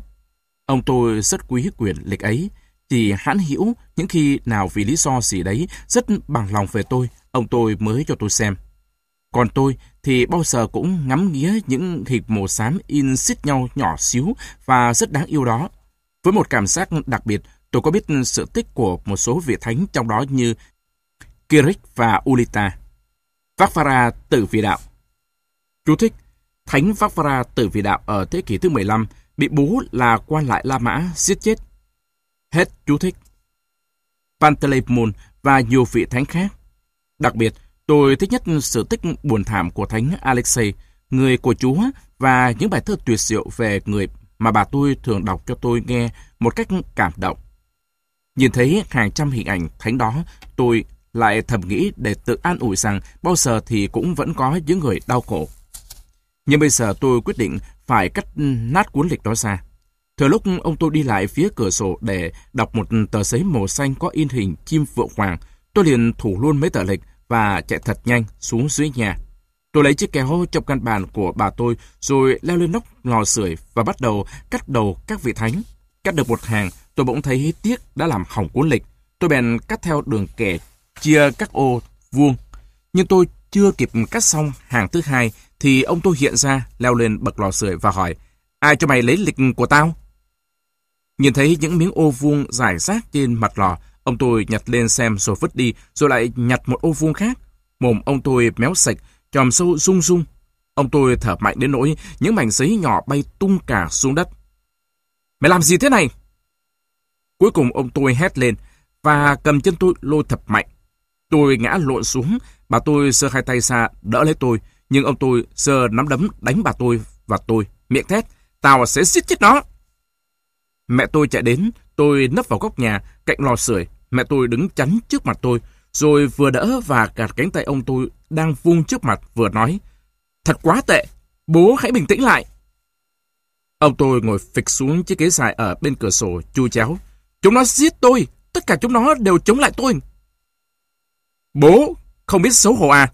S1: Ông tôi rất quý quyền lịch ấy, chỉ hãn hiểu những khi nào vì lý do gì đấy rất bằng lòng về tôi, ông tôi mới cho tôi xem. Còn tôi thì bao giờ cũng ngắm nghía những hình màu xám in xít nhau nhỏ xíu và rất đáng yêu đó. Với một cảm giác đặc biệt, tôi có biết sự tích của một số vị thánh trong đó như Kirik và Ulita. Vakvara tử vị đạo Chú thích Thánh Vakvara tử vị đạo ở thế kỷ thứ 15 bị bố là quan lại La Mã giết chết. Hết chú thích. Panteleimon và nhiều vị thánh khác. Đặc biệt, tôi thích nhất sự tích buồn thảm của thánh Alexei, người của Chúa và những bài thơ tuyệt diệu về người mà bà tôi thường đọc cho tôi nghe một cách cảm động. Nhìn thấy hàng trăm hình ảnh thánh đó, tôi lại thầm nghĩ để tự an ủi rằng bao giờ thì cũng vẫn có những người đau khổ. Nhưng bây giờ tôi quyết định phải cắt nát cuốn lịch đó ra. Thừa lúc ông tôi đi lại phía cửa sổ để đọc một tờ giấy màu xanh có in hình chim vượng hoàng, tôi liền thủ luôn mấy tờ lịch và chạy thật nhanh xuống dưới nhà. Tôi lấy chiếc kéo trong căn bàn của bà tôi rồi leo lên nóc lò sưởi và bắt đầu cắt đầu các vị thánh. Cắt được một hàng, tôi bỗng thấy tiếc đã làm hỏng cuốn lịch. Tôi bèn cắt theo đường kẻ, chia các ô vuông. Nhưng tôi chưa kịp cắt xong hàng thứ hai thì ông tôi hiện ra, leo lên bậc lò sưởi và hỏi Ai cho mày lấy lịch của tao? Nhìn thấy những miếng ô vuông rải rác trên mặt lò, ông tôi nhặt lên xem rồi vứt đi, rồi lại nhặt một ô vuông khác. Mồm ông tôi méo sạch, tròm sâu rung rung. Ông tôi thở mạnh đến nỗi những mảnh giấy nhỏ bay tung cả xuống đất. Mày làm gì thế này? Cuối cùng ông tôi hét lên và cầm chân tôi lôi thập mạnh. Tôi ngã lộn xuống, bà tôi sơ hai tay ra đỡ lấy tôi, nhưng ông tôi giờ nắm đấm đánh bà tôi và tôi, miệng thét, tao sẽ giết chết nó. Mẹ tôi chạy đến, tôi nấp vào góc nhà, cạnh lò sưởi. Mẹ tôi đứng chắn trước mặt tôi, rồi vừa đỡ và gạt cánh tay ông tôi đang vung trước mặt vừa nói. Thật quá tệ, bố hãy bình tĩnh lại. Ông tôi ngồi phịch xuống chiếc ghế dài ở bên cửa sổ, chu chéo. Chúng nó giết tôi, tất cả chúng nó đều chống lại tôi. Bố, không biết xấu hổ à?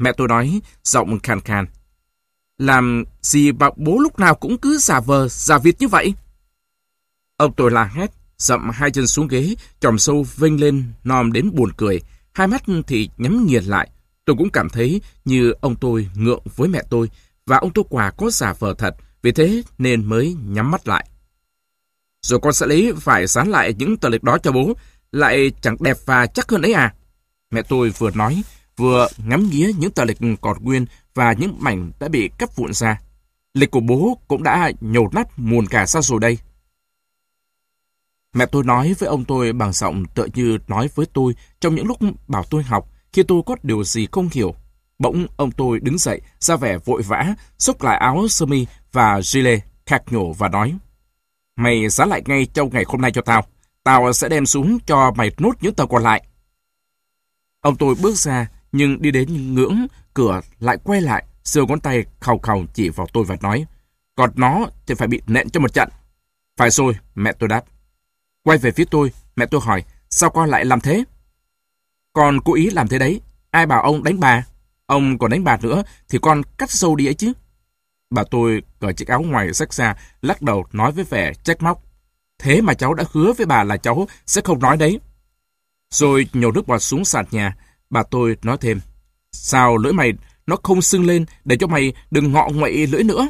S1: Mẹ tôi nói, giọng khàn khàn. Làm gì mà bố lúc nào cũng cứ giả vờ, giả vịt như vậy? Ông tôi la hét, dậm hai chân xuống ghế, chòm sâu vênh lên, nòm đến buồn cười. Hai mắt thì nhắm nghiền lại. Tôi cũng cảm thấy như ông tôi ngượng với mẹ tôi, và ông tôi quả có giả vờ thật, vì thế nên mới nhắm mắt lại. Rồi con sẽ lấy phải dán lại những tờ lịch đó cho bố, lại chẳng đẹp và chắc hơn ấy à? Mẹ tôi vừa nói, vừa ngắm nghía những tờ lịch còn nguyên và những mảnh đã bị cắt vụn ra. Lịch của bố cũng đã nhổ nát muôn cả ra rồi đây. Mẹ tôi nói với ông tôi bằng giọng tựa như nói với tôi trong những lúc bảo tôi học khi tôi có điều gì không hiểu. Bỗng ông tôi đứng dậy, ra vẻ vội vã, xốc lại áo sơ mi và gilet, khạc nhổ và nói Mày giá lại ngay trong ngày hôm nay cho tao. Tao sẽ đem xuống cho mày nốt những tờ còn lại. Ông tôi bước ra, nhưng đi đến ngưỡng, cửa lại quay lại, giơ ngón tay khào khào chỉ vào tôi và nói Còn nó thì phải bị nện cho một trận. Phải rồi, mẹ tôi đáp. Quay về phía tôi, mẹ tôi hỏi, sao con lại làm thế? Con cố ý làm thế đấy, ai bảo ông đánh bà? Ông còn đánh bà nữa thì con cắt sâu đi ấy chứ. Bà tôi cởi chiếc áo ngoài sách ra, lắc đầu nói với vẻ trách móc. Thế mà cháu đã hứa với bà là cháu sẽ không nói đấy. Rồi nhổ nước bọt xuống sàn nhà, bà tôi nói thêm. Sao lưỡi mày nó không sưng lên để cho mày đừng ngọ ngoậy lưỡi nữa?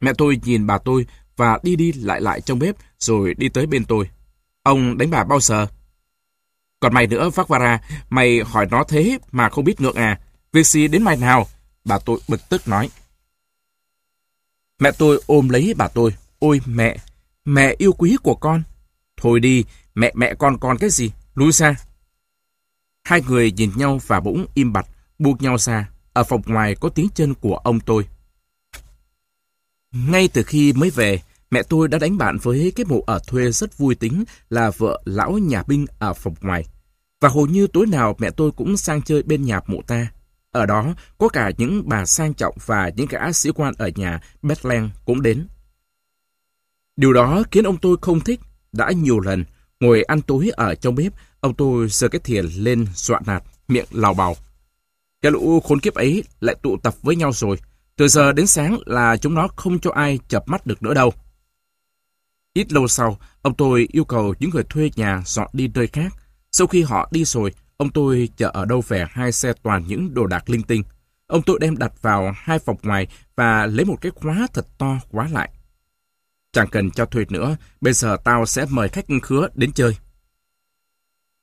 S1: Mẹ tôi nhìn bà tôi và đi đi lại lại trong bếp rồi đi tới bên tôi. Ông đánh bà bao giờ? Còn mày nữa, Vakvara, mày hỏi nó thế mà không biết ngượng à? Việc gì đến mày nào? Bà tôi bực tức nói. Mẹ tôi ôm lấy bà tôi. Ôi mẹ, mẹ yêu quý của con. Thôi đi, mẹ mẹ con con cái gì? Lui ra. Hai người nhìn nhau và bỗng im bặt, buộc nhau ra. Ở phòng ngoài có tiếng chân của ông tôi. Ngay từ khi mới về, mẹ tôi đã đánh bạn với cái mụ ở thuê rất vui tính là vợ lão nhà binh ở phòng ngoài. Và hầu như tối nào mẹ tôi cũng sang chơi bên nhà mụ ta. Ở đó có cả những bà sang trọng và những gã sĩ quan ở nhà Bethlehem cũng đến. Điều đó khiến ông tôi không thích. Đã nhiều lần, ngồi ăn tối ở trong bếp, ông tôi giơ cái thìa lên dọa nạt, miệng lào bào. Cái lũ khốn kiếp ấy lại tụ tập với nhau rồi. Từ giờ đến sáng là chúng nó không cho ai chập mắt được nữa đâu. Ít lâu sau, ông tôi yêu cầu những người thuê nhà dọn đi nơi khác. Sau khi họ đi rồi, ông tôi chở ở đâu về hai xe toàn những đồ đạc linh tinh. Ông tôi đem đặt vào hai phòng ngoài và lấy một cái khóa thật to khóa lại. Chẳng cần cho thuê nữa, bây giờ tao sẽ mời khách khứa đến chơi.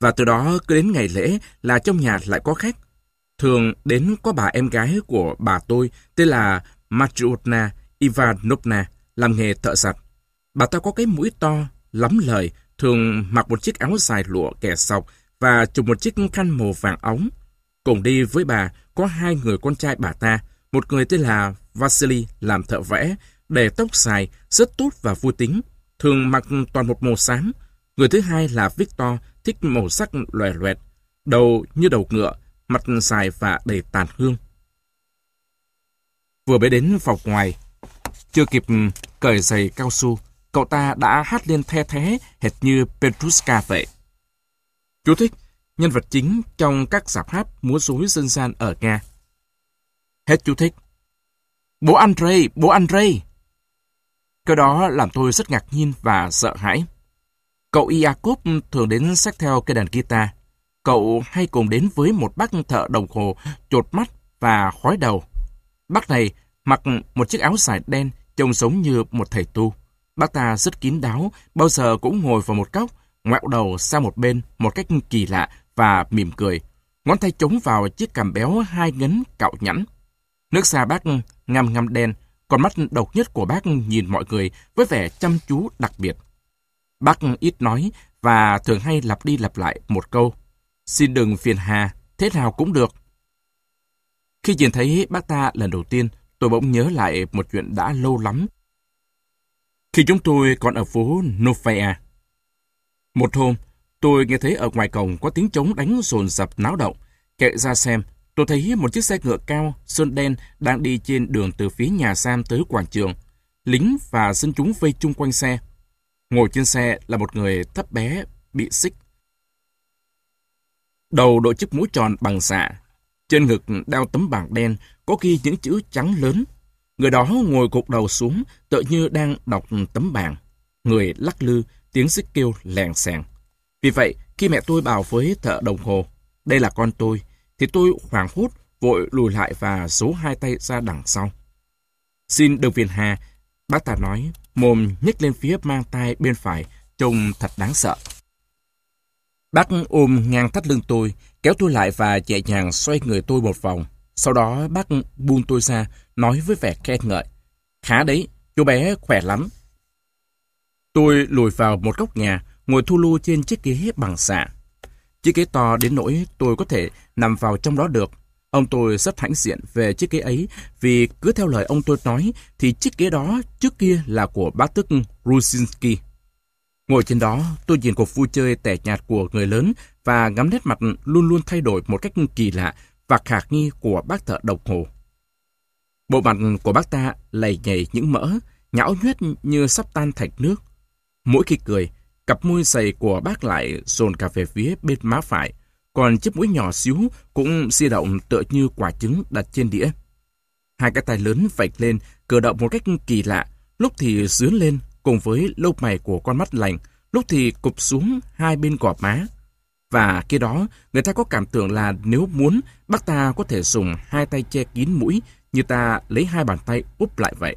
S1: Và từ đó cứ đến ngày lễ là trong nhà lại có khách. Thường đến có bà em gái của bà tôi tên là Matriotna Ivanovna làm nghề thợ giặt. Bà ta có cái mũi to, lắm lời, thường mặc một chiếc áo dài lụa kẻ sọc và chụp một chiếc khăn màu vàng óng. Cùng đi với bà có hai người con trai bà ta, một người tên là Vasily làm thợ vẽ, để tóc dài, rất tốt và vui tính, thường mặc toàn một màu xám. Người thứ hai là Victor, thích màu sắc loè loẹt, đầu như đầu ngựa, mặt dài và đầy tàn hương. Vừa mới đến phòng ngoài, chưa kịp cởi giày cao su, cậu ta đã hát lên the thế hệt như Petrushka vậy. Chú thích, nhân vật chính trong các giảp hát múa rối dân gian ở Nga. Hết chú thích. Bố Andrei, bố Andrei. Cái đó làm tôi rất ngạc nhiên và sợ hãi. Cậu Iacob thường đến sách theo cây đàn guitar. Cậu hay cùng đến với một bác thợ đồng hồ chột mắt và khói đầu. Bác này mặc một chiếc áo dài đen trông giống như một thầy tu. Bác ta rất kín đáo, bao giờ cũng ngồi vào một góc, ngoẹo đầu sang một bên một cách kỳ lạ và mỉm cười. Ngón tay chống vào chiếc cằm béo hai ngấn cạo nhẵn. Nước xa bác ngăm ngăm đen, con mắt độc nhất của bác nhìn mọi người với vẻ chăm chú đặc biệt. Bác ít nói và thường hay lặp đi lặp lại một câu. Xin đừng phiền hà, thế nào cũng được. Khi nhìn thấy bác ta lần đầu tiên, tôi bỗng nhớ lại một chuyện đã lâu lắm. Khi chúng tôi còn ở phố Novaya. Một hôm, tôi nghe thấy ở ngoài cổng có tiếng trống đánh rồn rập náo động. Kệ ra xem, tôi thấy một chiếc xe ngựa cao, sơn đen đang đi trên đường từ phía nhà Sam tới quảng trường. Lính và dân chúng vây chung quanh xe. Ngồi trên xe là một người thấp bé, bị xích. Đầu đội chiếc mũ tròn bằng xạ. Trên ngực đeo tấm bảng đen, có ghi những chữ trắng lớn. Người đó ngồi cục đầu xuống, tự như đang đọc tấm bảng. Người lắc lư, tiếng xích kêu lèn sèn. Vì vậy, khi mẹ tôi bảo với thợ đồng hồ, đây là con tôi, thì tôi hoảng hốt, vội lùi lại và giấu hai tay ra đằng sau. Xin đừng phiền hà, bác ta nói, mồm nhếch lên phía mang tay bên phải, trông thật đáng sợ. Bác ôm ngang thắt lưng tôi, kéo tôi lại và nhẹ nhàng xoay người tôi một vòng. Sau đó bác buông tôi ra, nói với vẻ khen ngợi. Khá đấy, chú bé khỏe lắm. Tôi lùi vào một góc nhà, ngồi thu lưu trên chiếc ghế bằng xạ. Chiếc ghế to đến nỗi tôi có thể nằm vào trong đó được. Ông tôi rất hãnh diện về chiếc ghế ấy vì cứ theo lời ông tôi nói thì chiếc ghế đó trước kia là của bác tức Rusinski. Ngồi trên đó, tôi nhìn cuộc vui chơi tẻ nhạt của người lớn và ngắm nét mặt luôn luôn thay đổi một cách kỳ lạ và khả nghi của bác thợ độc hồ. Bộ mặt của bác ta lầy nhầy những mỡ, nhão nhuyết như sắp tan thành nước. Mỗi khi cười, cặp môi dày của bác lại dồn cả về phía bên má phải, còn chiếc mũi nhỏ xíu cũng di động tựa như quả trứng đặt trên đĩa. Hai cái tay lớn vạch lên, cử động một cách kỳ lạ, lúc thì dướn lên cùng với lông mày của con mắt lành, lúc thì cụp xuống hai bên gò má. Và khi đó, người ta có cảm tưởng là nếu muốn, bác ta có thể dùng hai tay che kín mũi như ta lấy hai bàn tay úp lại vậy.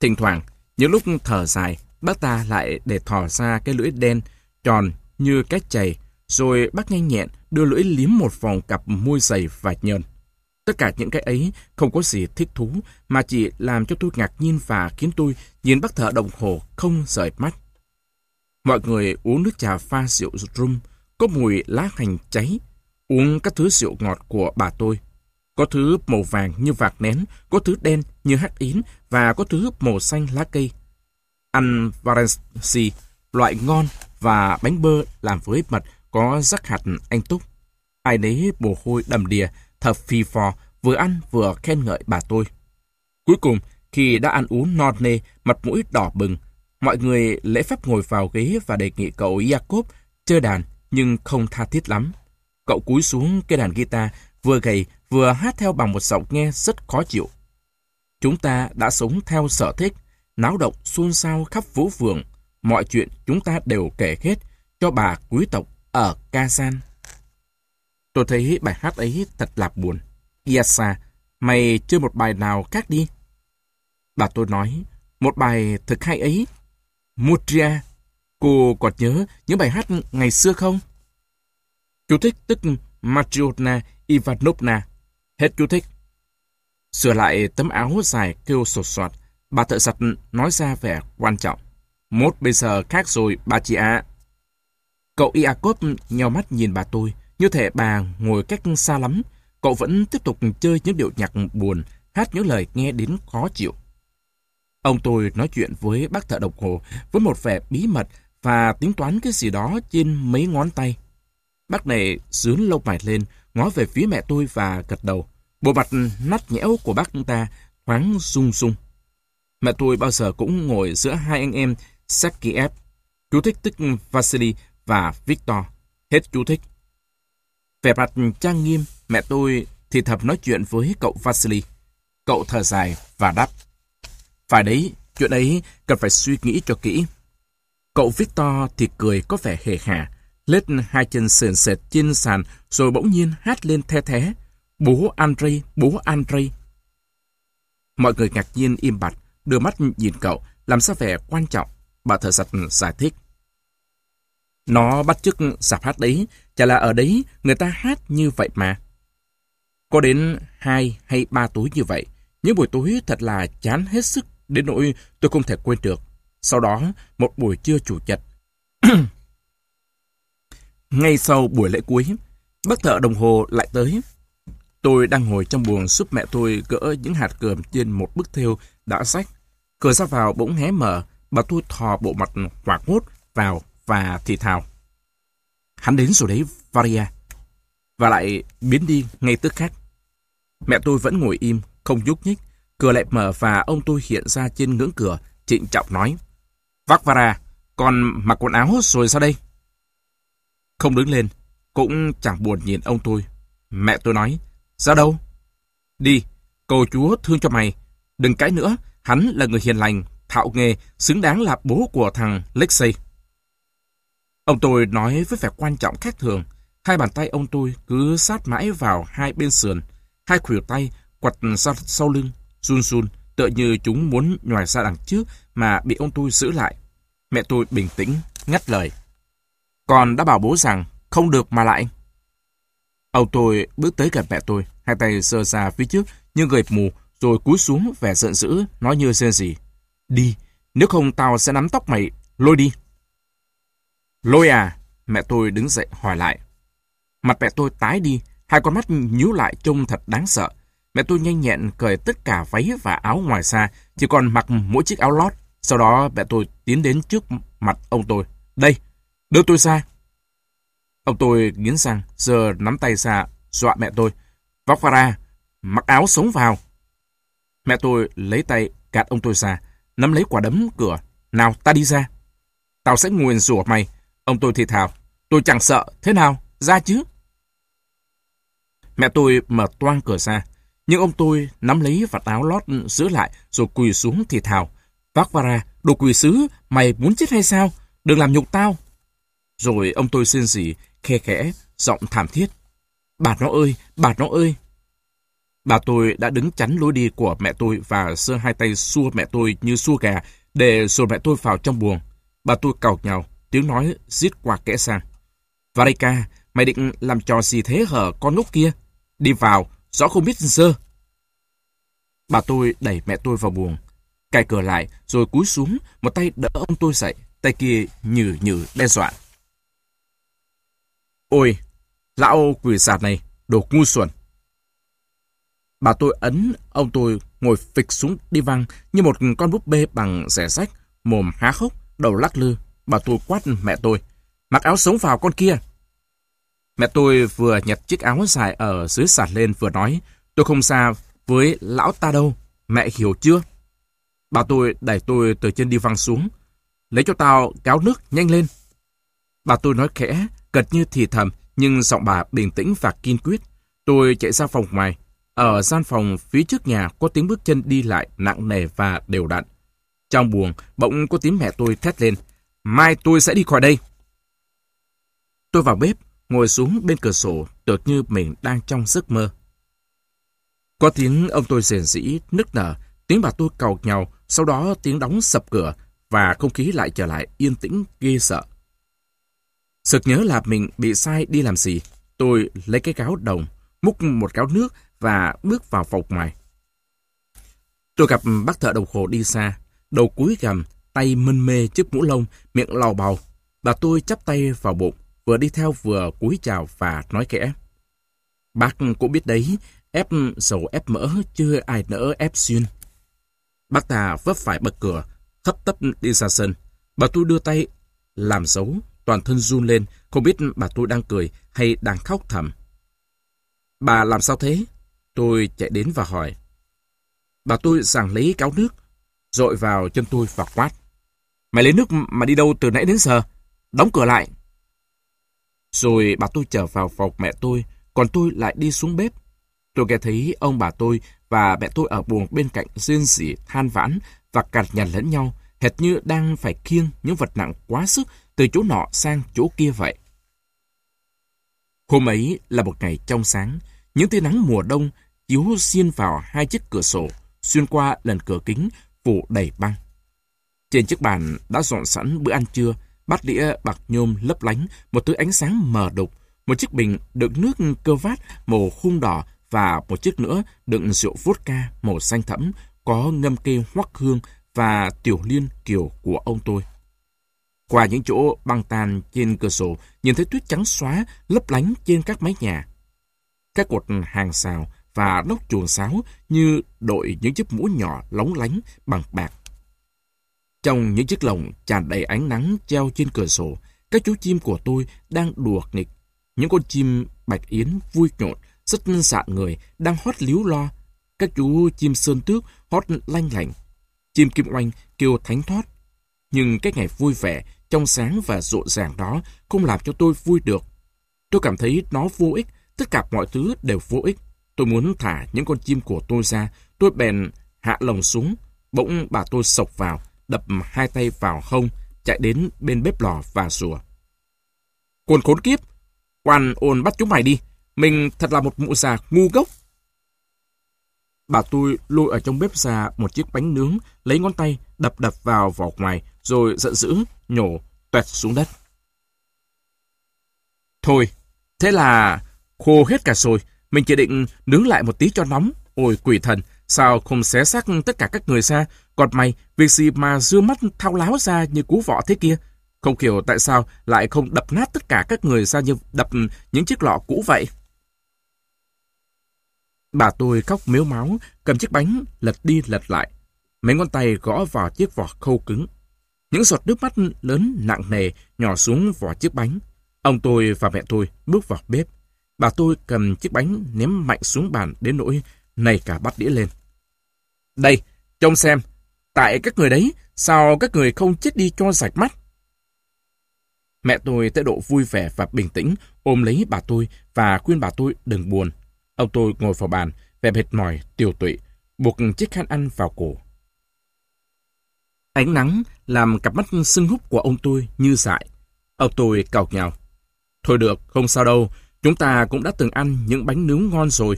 S1: Thỉnh thoảng, những lúc thở dài, bác ta lại để thò ra cái lưỡi đen, tròn như cái chày, rồi bác nhanh nhẹn đưa lưỡi liếm một vòng cặp môi dày và nhơn. Tất cả những cái ấy không có gì thích thú, mà chỉ làm cho tôi ngạc nhiên và khiến tôi nhìn bác thợ đồng hồ không rời mắt. Mọi người uống nước trà pha rượu rum, có mùi lá hành cháy, uống các thứ rượu ngọt của bà tôi. Có thứ màu vàng như vạc nén, có thứ đen như hắc yến và có thứ màu xanh lá cây. Ăn Varensi, loại ngon và bánh bơ làm với mật có rắc hạt anh túc. Ai nấy mồ hôi đầm đìa, thật phi phò, vừa ăn vừa khen ngợi bà tôi. Cuối cùng, khi đã ăn uống non nê, mặt mũi đỏ bừng, mọi người lễ phép ngồi vào ghế và đề nghị cậu Jacob chơi đàn, nhưng không tha thiết lắm. Cậu cúi xuống cây đàn guitar, vừa gầy vừa hát theo bằng một giọng nghe rất khó chịu. Chúng ta đã sống theo sở thích, náo động xôn xao khắp phố phường. Mọi chuyện chúng ta đều kể hết cho bà quý tộc ở Kazan. Tôi thấy bài hát ấy thật là buồn. Yasa, mày chơi một bài nào khác đi. Bà tôi nói, một bài thực hay ấy. Mutria, cô còn nhớ những bài hát ngày xưa không? Chú thích tức Matriona Ivanovna. Hết chú thích. Sửa lại tấm áo dài kêu sột soạt, bà thợ giặt nói ra vẻ quan trọng. Mốt bây giờ khác rồi, bà chị ạ. Cậu Iacob nheo mắt nhìn bà tôi, như thể bà ngồi cách xa lắm. Cậu vẫn tiếp tục chơi những điệu nhạc buồn, hát những lời nghe đến khó chịu. Ông tôi nói chuyện với bác thợ độc hồ với một vẻ bí mật và tính toán cái gì đó trên mấy ngón tay. Bác này dướn lông mày lên, ngó về phía mẹ tôi và gật đầu. Bộ mặt nát nhẽo của bác ta thoáng rung rung. Mẹ tôi bao giờ cũng ngồi giữa hai anh em Sakiev, chú thích tức Vasily và Victor. Hết chú thích. Vẻ mặt trang nghiêm, mẹ tôi thì thầm nói chuyện với cậu Vasily. Cậu thở dài và đáp. Phải đấy, chuyện ấy cần phải suy nghĩ cho kỹ. Cậu Victor thì cười có vẻ hề hà, lết hai chân sền sệt trên sàn rồi bỗng nhiên hát lên the thế. Bố Andrei, bố Andrei. Mọi người ngạc nhiên im bặt, đưa mắt nhìn cậu, làm sao vẻ quan trọng. Bà thợ sạch giải thích. Nó bắt chước sạp hát đấy, chả là ở đấy người ta hát như vậy mà. Có đến hai hay ba tối như vậy, những buổi tối thật là chán hết sức đến nỗi tôi không thể quên được. Sau đó, một buổi trưa chủ nhật. Ngay sau buổi lễ cuối, bác thợ đồng hồ lại tới. Tôi đang ngồi trong buồng giúp mẹ tôi gỡ những hạt cườm trên một bức thêu đã rách. Cửa ra vào bỗng hé mở, bà tôi thò bộ mặt hoảng hốt vào và thì thào. Hắn đến rồi đấy, Varia. Và lại biến đi ngay tức khắc. Mẹ tôi vẫn ngồi im, không nhúc nhích. Cửa lại mở và ông tôi hiện ra trên ngưỡng cửa, trịnh trọng nói. Vác Vara, còn mặc quần áo rồi sao đây? Không đứng lên, cũng chẳng buồn nhìn ông tôi. Mẹ tôi nói, ra đâu? Đi, cầu chúa thương cho mày. Đừng cãi nữa, hắn là người hiền lành, thạo nghề, xứng đáng là bố của thằng Lexey. Ông tôi nói với vẻ quan trọng khác thường. Hai bàn tay ông tôi cứ sát mãi vào hai bên sườn. Hai khuỷu tay quặt ra sau lưng, run run, tựa như chúng muốn nhòi ra đằng trước mà bị ông tôi giữ lại. Mẹ tôi bình tĩnh, ngắt lời. Con đã bảo bố rằng không được mà lại. Ông tôi bước tới gần mẹ tôi, hai tay sơ ra phía trước như người mù, rồi cúi xuống vẻ giận dữ, nói như rên gì. Đi, nếu không tao sẽ nắm tóc mày, lôi đi. Lôi à? Mẹ tôi đứng dậy hỏi lại. Mặt mẹ tôi tái đi, hai con mắt nhíu lại trông thật đáng sợ. Mẹ tôi nhanh nhẹn cởi tất cả váy và áo ngoài xa, chỉ còn mặc mỗi chiếc áo lót. Sau đó mẹ tôi tiến đến trước mặt ông tôi. Đây, đưa tôi ra. Ông tôi nghiến răng, giờ nắm tay ra, dọa mẹ tôi. Vóc ra, mặc áo sống vào. Mẹ tôi lấy tay gạt ông tôi ra, nắm lấy quả đấm cửa. Nào, ta đi ra. Tao sẽ nguyền rủa mày. Ông tôi thì thào. Tôi chẳng sợ, thế nào? Ra chứ. Mẹ tôi mở toang cửa ra. Nhưng ông tôi nắm lấy vạt áo lót giữ lại rồi quỳ xuống thì thào. Vác ra, đồ quỳ sứ, mày muốn chết hay sao? Đừng làm nhục tao. Rồi ông tôi xin gì, khe khẽ, giọng thảm thiết. Bà nó ơi, bà nó ơi. Bà tôi đã đứng chắn lối đi của mẹ tôi và sơ hai tay xua mẹ tôi như xua gà để rồi mẹ tôi vào trong buồng. Bà tôi cào nhau, tiếng nói giết qua kẽ sang. Varika, mày định làm trò gì thế hở con nút kia? Đi vào, rõ không biết sơ. Bà tôi đẩy mẹ tôi vào buồng, cài cửa lại rồi cúi xuống, một tay đỡ ông tôi dậy, tay kia nhừ nhừ đe dọa. Ôi, lão quỷ sạt này, đồ ngu xuẩn. Bà tôi ấn ông tôi ngồi phịch xuống đi văng như một con búp bê bằng rẻ rách, mồm há hốc, đầu lắc lư. Bà tôi quát mẹ tôi, mặc áo sống vào con kia. Mẹ tôi vừa nhặt chiếc áo dài ở dưới sạt lên vừa nói, tôi không xa với lão ta đâu, mẹ hiểu chưa? Bà tôi đẩy tôi từ trên đi văng xuống, lấy cho tao gáo nước nhanh lên. Bà tôi nói khẽ, gật như thì thầm, nhưng giọng bà bình tĩnh và kiên quyết. Tôi chạy ra phòng ngoài. Ở gian phòng phía trước nhà có tiếng bước chân đi lại nặng nề và đều đặn. Trong buồng, bỗng có tiếng mẹ tôi thét lên. Mai tôi sẽ đi khỏi đây. Tôi vào bếp, ngồi xuống bên cửa sổ, tựa như mình đang trong giấc mơ. Có tiếng ông tôi rền rĩ, nức nở, tiếng bà tôi cầu nhau, sau đó tiếng đóng sập cửa, và không khí lại trở lại yên tĩnh ghê sợ. Sực nhớ là mình bị sai đi làm gì, tôi lấy cái gáo đồng, múc một gáo nước và bước vào phòng ngoài. Tôi gặp bác thợ đồng hồ đi xa, đầu cúi gầm, tay mân mê chiếc mũ lông, miệng lò bào. Bà tôi chắp tay vào bụng, vừa đi theo vừa cúi chào và nói kẽ. Bác cũng biết đấy, ép dầu ép mỡ, chưa ai nỡ ép xuyên. Bác ta vấp phải bật cửa, thấp tấp đi ra sân. Bà tôi đưa tay, làm dấu, toàn thân run lên, không biết bà tôi đang cười hay đang khóc thầm. Bà làm sao thế? Tôi chạy đến và hỏi. Bà tôi giằng lấy cáo nước, dội vào chân tôi và quát. Mày lấy nước mà đi đâu từ nãy đến giờ? Đóng cửa lại. Rồi bà tôi trở vào phòng mẹ tôi, còn tôi lại đi xuống bếp. Tôi nghe thấy ông bà tôi và mẹ tôi ở buồng bên cạnh riêng rỉ than vãn và cạt nhằn lẫn nhau, hệt như đang phải kiêng những vật nặng quá sức từ chỗ nọ sang chỗ kia vậy. Hôm ấy là một ngày trong sáng, những tia nắng mùa đông chiếu xiên vào hai chiếc cửa sổ, xuyên qua lần cửa kính phủ đầy băng. Trên chiếc bàn đã dọn sẵn bữa ăn trưa, bát đĩa bạc nhôm lấp lánh, một thứ ánh sáng mờ đục, một chiếc bình đựng nước cơ vát màu khung đỏ và một chiếc nữa đựng rượu vodka màu xanh thẫm có ngâm cây hoắc hương và tiểu liên kiểu của ông tôi. Qua những chỗ băng tan trên cửa sổ, nhìn thấy tuyết trắng xóa lấp lánh trên các mái nhà. Các cột hàng xào và nóc chuồng sáo như đội những chiếc mũ nhỏ lóng lánh bằng bạc. Trong những chiếc lồng tràn đầy ánh nắng treo trên cửa sổ, các chú chim của tôi đang đùa nghịch. Những con chim bạch yến vui nhộn, rất sạn người, đang hót líu lo. Các chú chim sơn tước hót lanh lành. Chim kim oanh kêu thánh thoát. Nhưng cái ngày vui vẻ, trong sáng và rộn ràng đó không làm cho tôi vui được. Tôi cảm thấy nó vô ích, tất cả mọi thứ đều vô ích. Tôi muốn thả những con chim của tôi ra, tôi bèn hạ lồng xuống. Bỗng bà tôi sộc vào, đập hai tay vào hông, chạy đến bên bếp lò và rùa. Quần khốn kiếp! Quan ôn bắt chúng mày đi! Mình thật là một mụ già ngu gốc! Bà tôi lôi ở trong bếp ra một chiếc bánh nướng, lấy ngón tay đập đập vào vỏ ngoài, rồi giận dữ, nhổ, tuẹt xuống đất. Thôi, thế là khô hết cả rồi, mình chỉ định nướng lại một tí cho nóng. Ôi quỷ thần, sao không xé xác tất cả các người ra? Còn mày, việc gì mà dưa mắt thao láo ra như cú vọ thế kia? Không hiểu tại sao lại không đập nát tất cả các người ra như đập những chiếc lọ cũ vậy? Bà tôi khóc miếu máu, cầm chiếc bánh, lật đi lật lại. Mấy ngón tay gõ vào chiếc vỏ khâu cứng. Những giọt nước mắt lớn nặng nề nhỏ xuống vỏ chiếc bánh. Ông tôi và mẹ tôi bước vào bếp. Bà tôi cầm chiếc bánh ném mạnh xuống bàn đến nỗi nảy cả bắt đĩa lên. Đây, trông xem, tại các người đấy, sao các người không chết đi cho sạch mắt? Mẹ tôi thái độ vui vẻ và bình tĩnh ôm lấy bà tôi và khuyên bà tôi đừng buồn. Ông tôi ngồi vào bàn, vẻ mệt mỏi, tiều tụy, buộc chiếc khăn ăn vào cổ. Ánh nắng làm cặp mắt sưng húp của ông tôi như dại. Ông tôi cào nhào. Thôi được, không sao đâu, chúng ta cũng đã từng ăn những bánh nướng ngon rồi.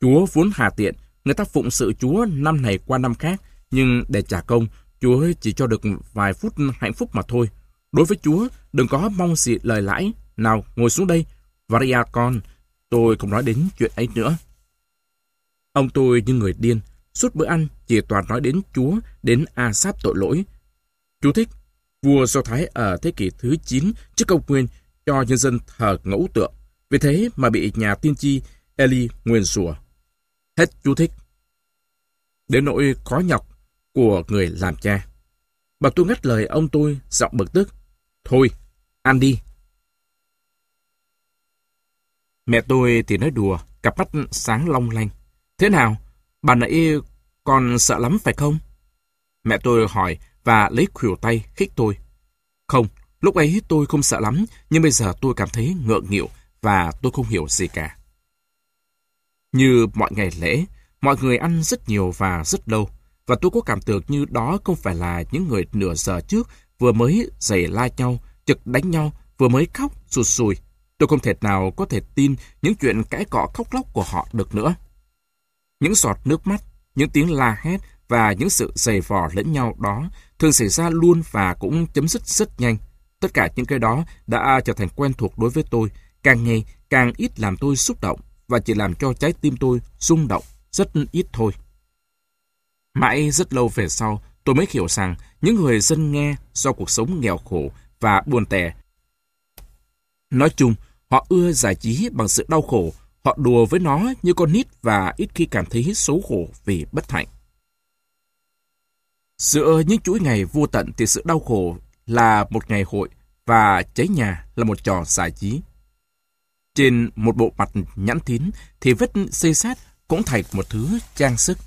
S1: Chúa vốn hà tiện, người ta phụng sự Chúa năm này qua năm khác, nhưng để trả công, Chúa chỉ cho được vài phút hạnh phúc mà thôi. Đối với Chúa, đừng có mong gì lời lãi. Nào, ngồi xuống đây. Varia con, tôi không nói đến chuyện ấy nữa. Ông tôi như người điên, suốt bữa ăn chỉ toàn nói đến Chúa, đến A Sáp tội lỗi. Chú thích, vua Do Thái ở thế kỷ thứ 9 trước công nguyên cho nhân dân thờ ngẫu tượng. Vì thế mà bị nhà tiên tri Eli nguyền rủa. Hết chú thích. Đến nỗi khó nhọc của người làm cha. Bà tôi ngắt lời ông tôi, giọng bực tức. Thôi, ăn đi. Mẹ tôi thì nói đùa, cặp mắt sáng long lanh. Thế nào? Bà nãy còn sợ lắm phải không? Mẹ tôi hỏi và lấy khuỷu tay khích tôi. Không, lúc ấy tôi không sợ lắm, nhưng bây giờ tôi cảm thấy ngượng nghịu và tôi không hiểu gì cả. Như mọi ngày lễ, mọi người ăn rất nhiều và rất lâu, và tôi có cảm tưởng như đó không phải là những người nửa giờ trước vừa mới giày la nhau, trực đánh nhau, vừa mới khóc, sụt sùi. Tôi không thể nào có thể tin những chuyện cãi cọ khóc lóc của họ được nữa. Những giọt nước mắt, những tiếng la hét và những sự giày vò lẫn nhau đó thường xảy ra luôn và cũng chấm dứt rất nhanh. Tất cả những cái đó đã trở thành quen thuộc đối với tôi, càng ngày càng ít làm tôi xúc động và chỉ làm cho trái tim tôi rung động rất ít thôi. Mãi rất lâu về sau, tôi mới hiểu rằng những người dân nghe do cuộc sống nghèo khổ và buồn tẻ. Nói chung, họ ưa giải trí bằng sự đau khổ, họ đùa với nó như con nít và ít khi cảm thấy xấu hổ vì bất hạnh. Giữa những chuỗi ngày vô tận thì sự đau khổ là một ngày hội và cháy nhà là một trò giải trí. Trên một bộ mặt nhẵn thín thì vết xây sát cũng thành một thứ trang sức.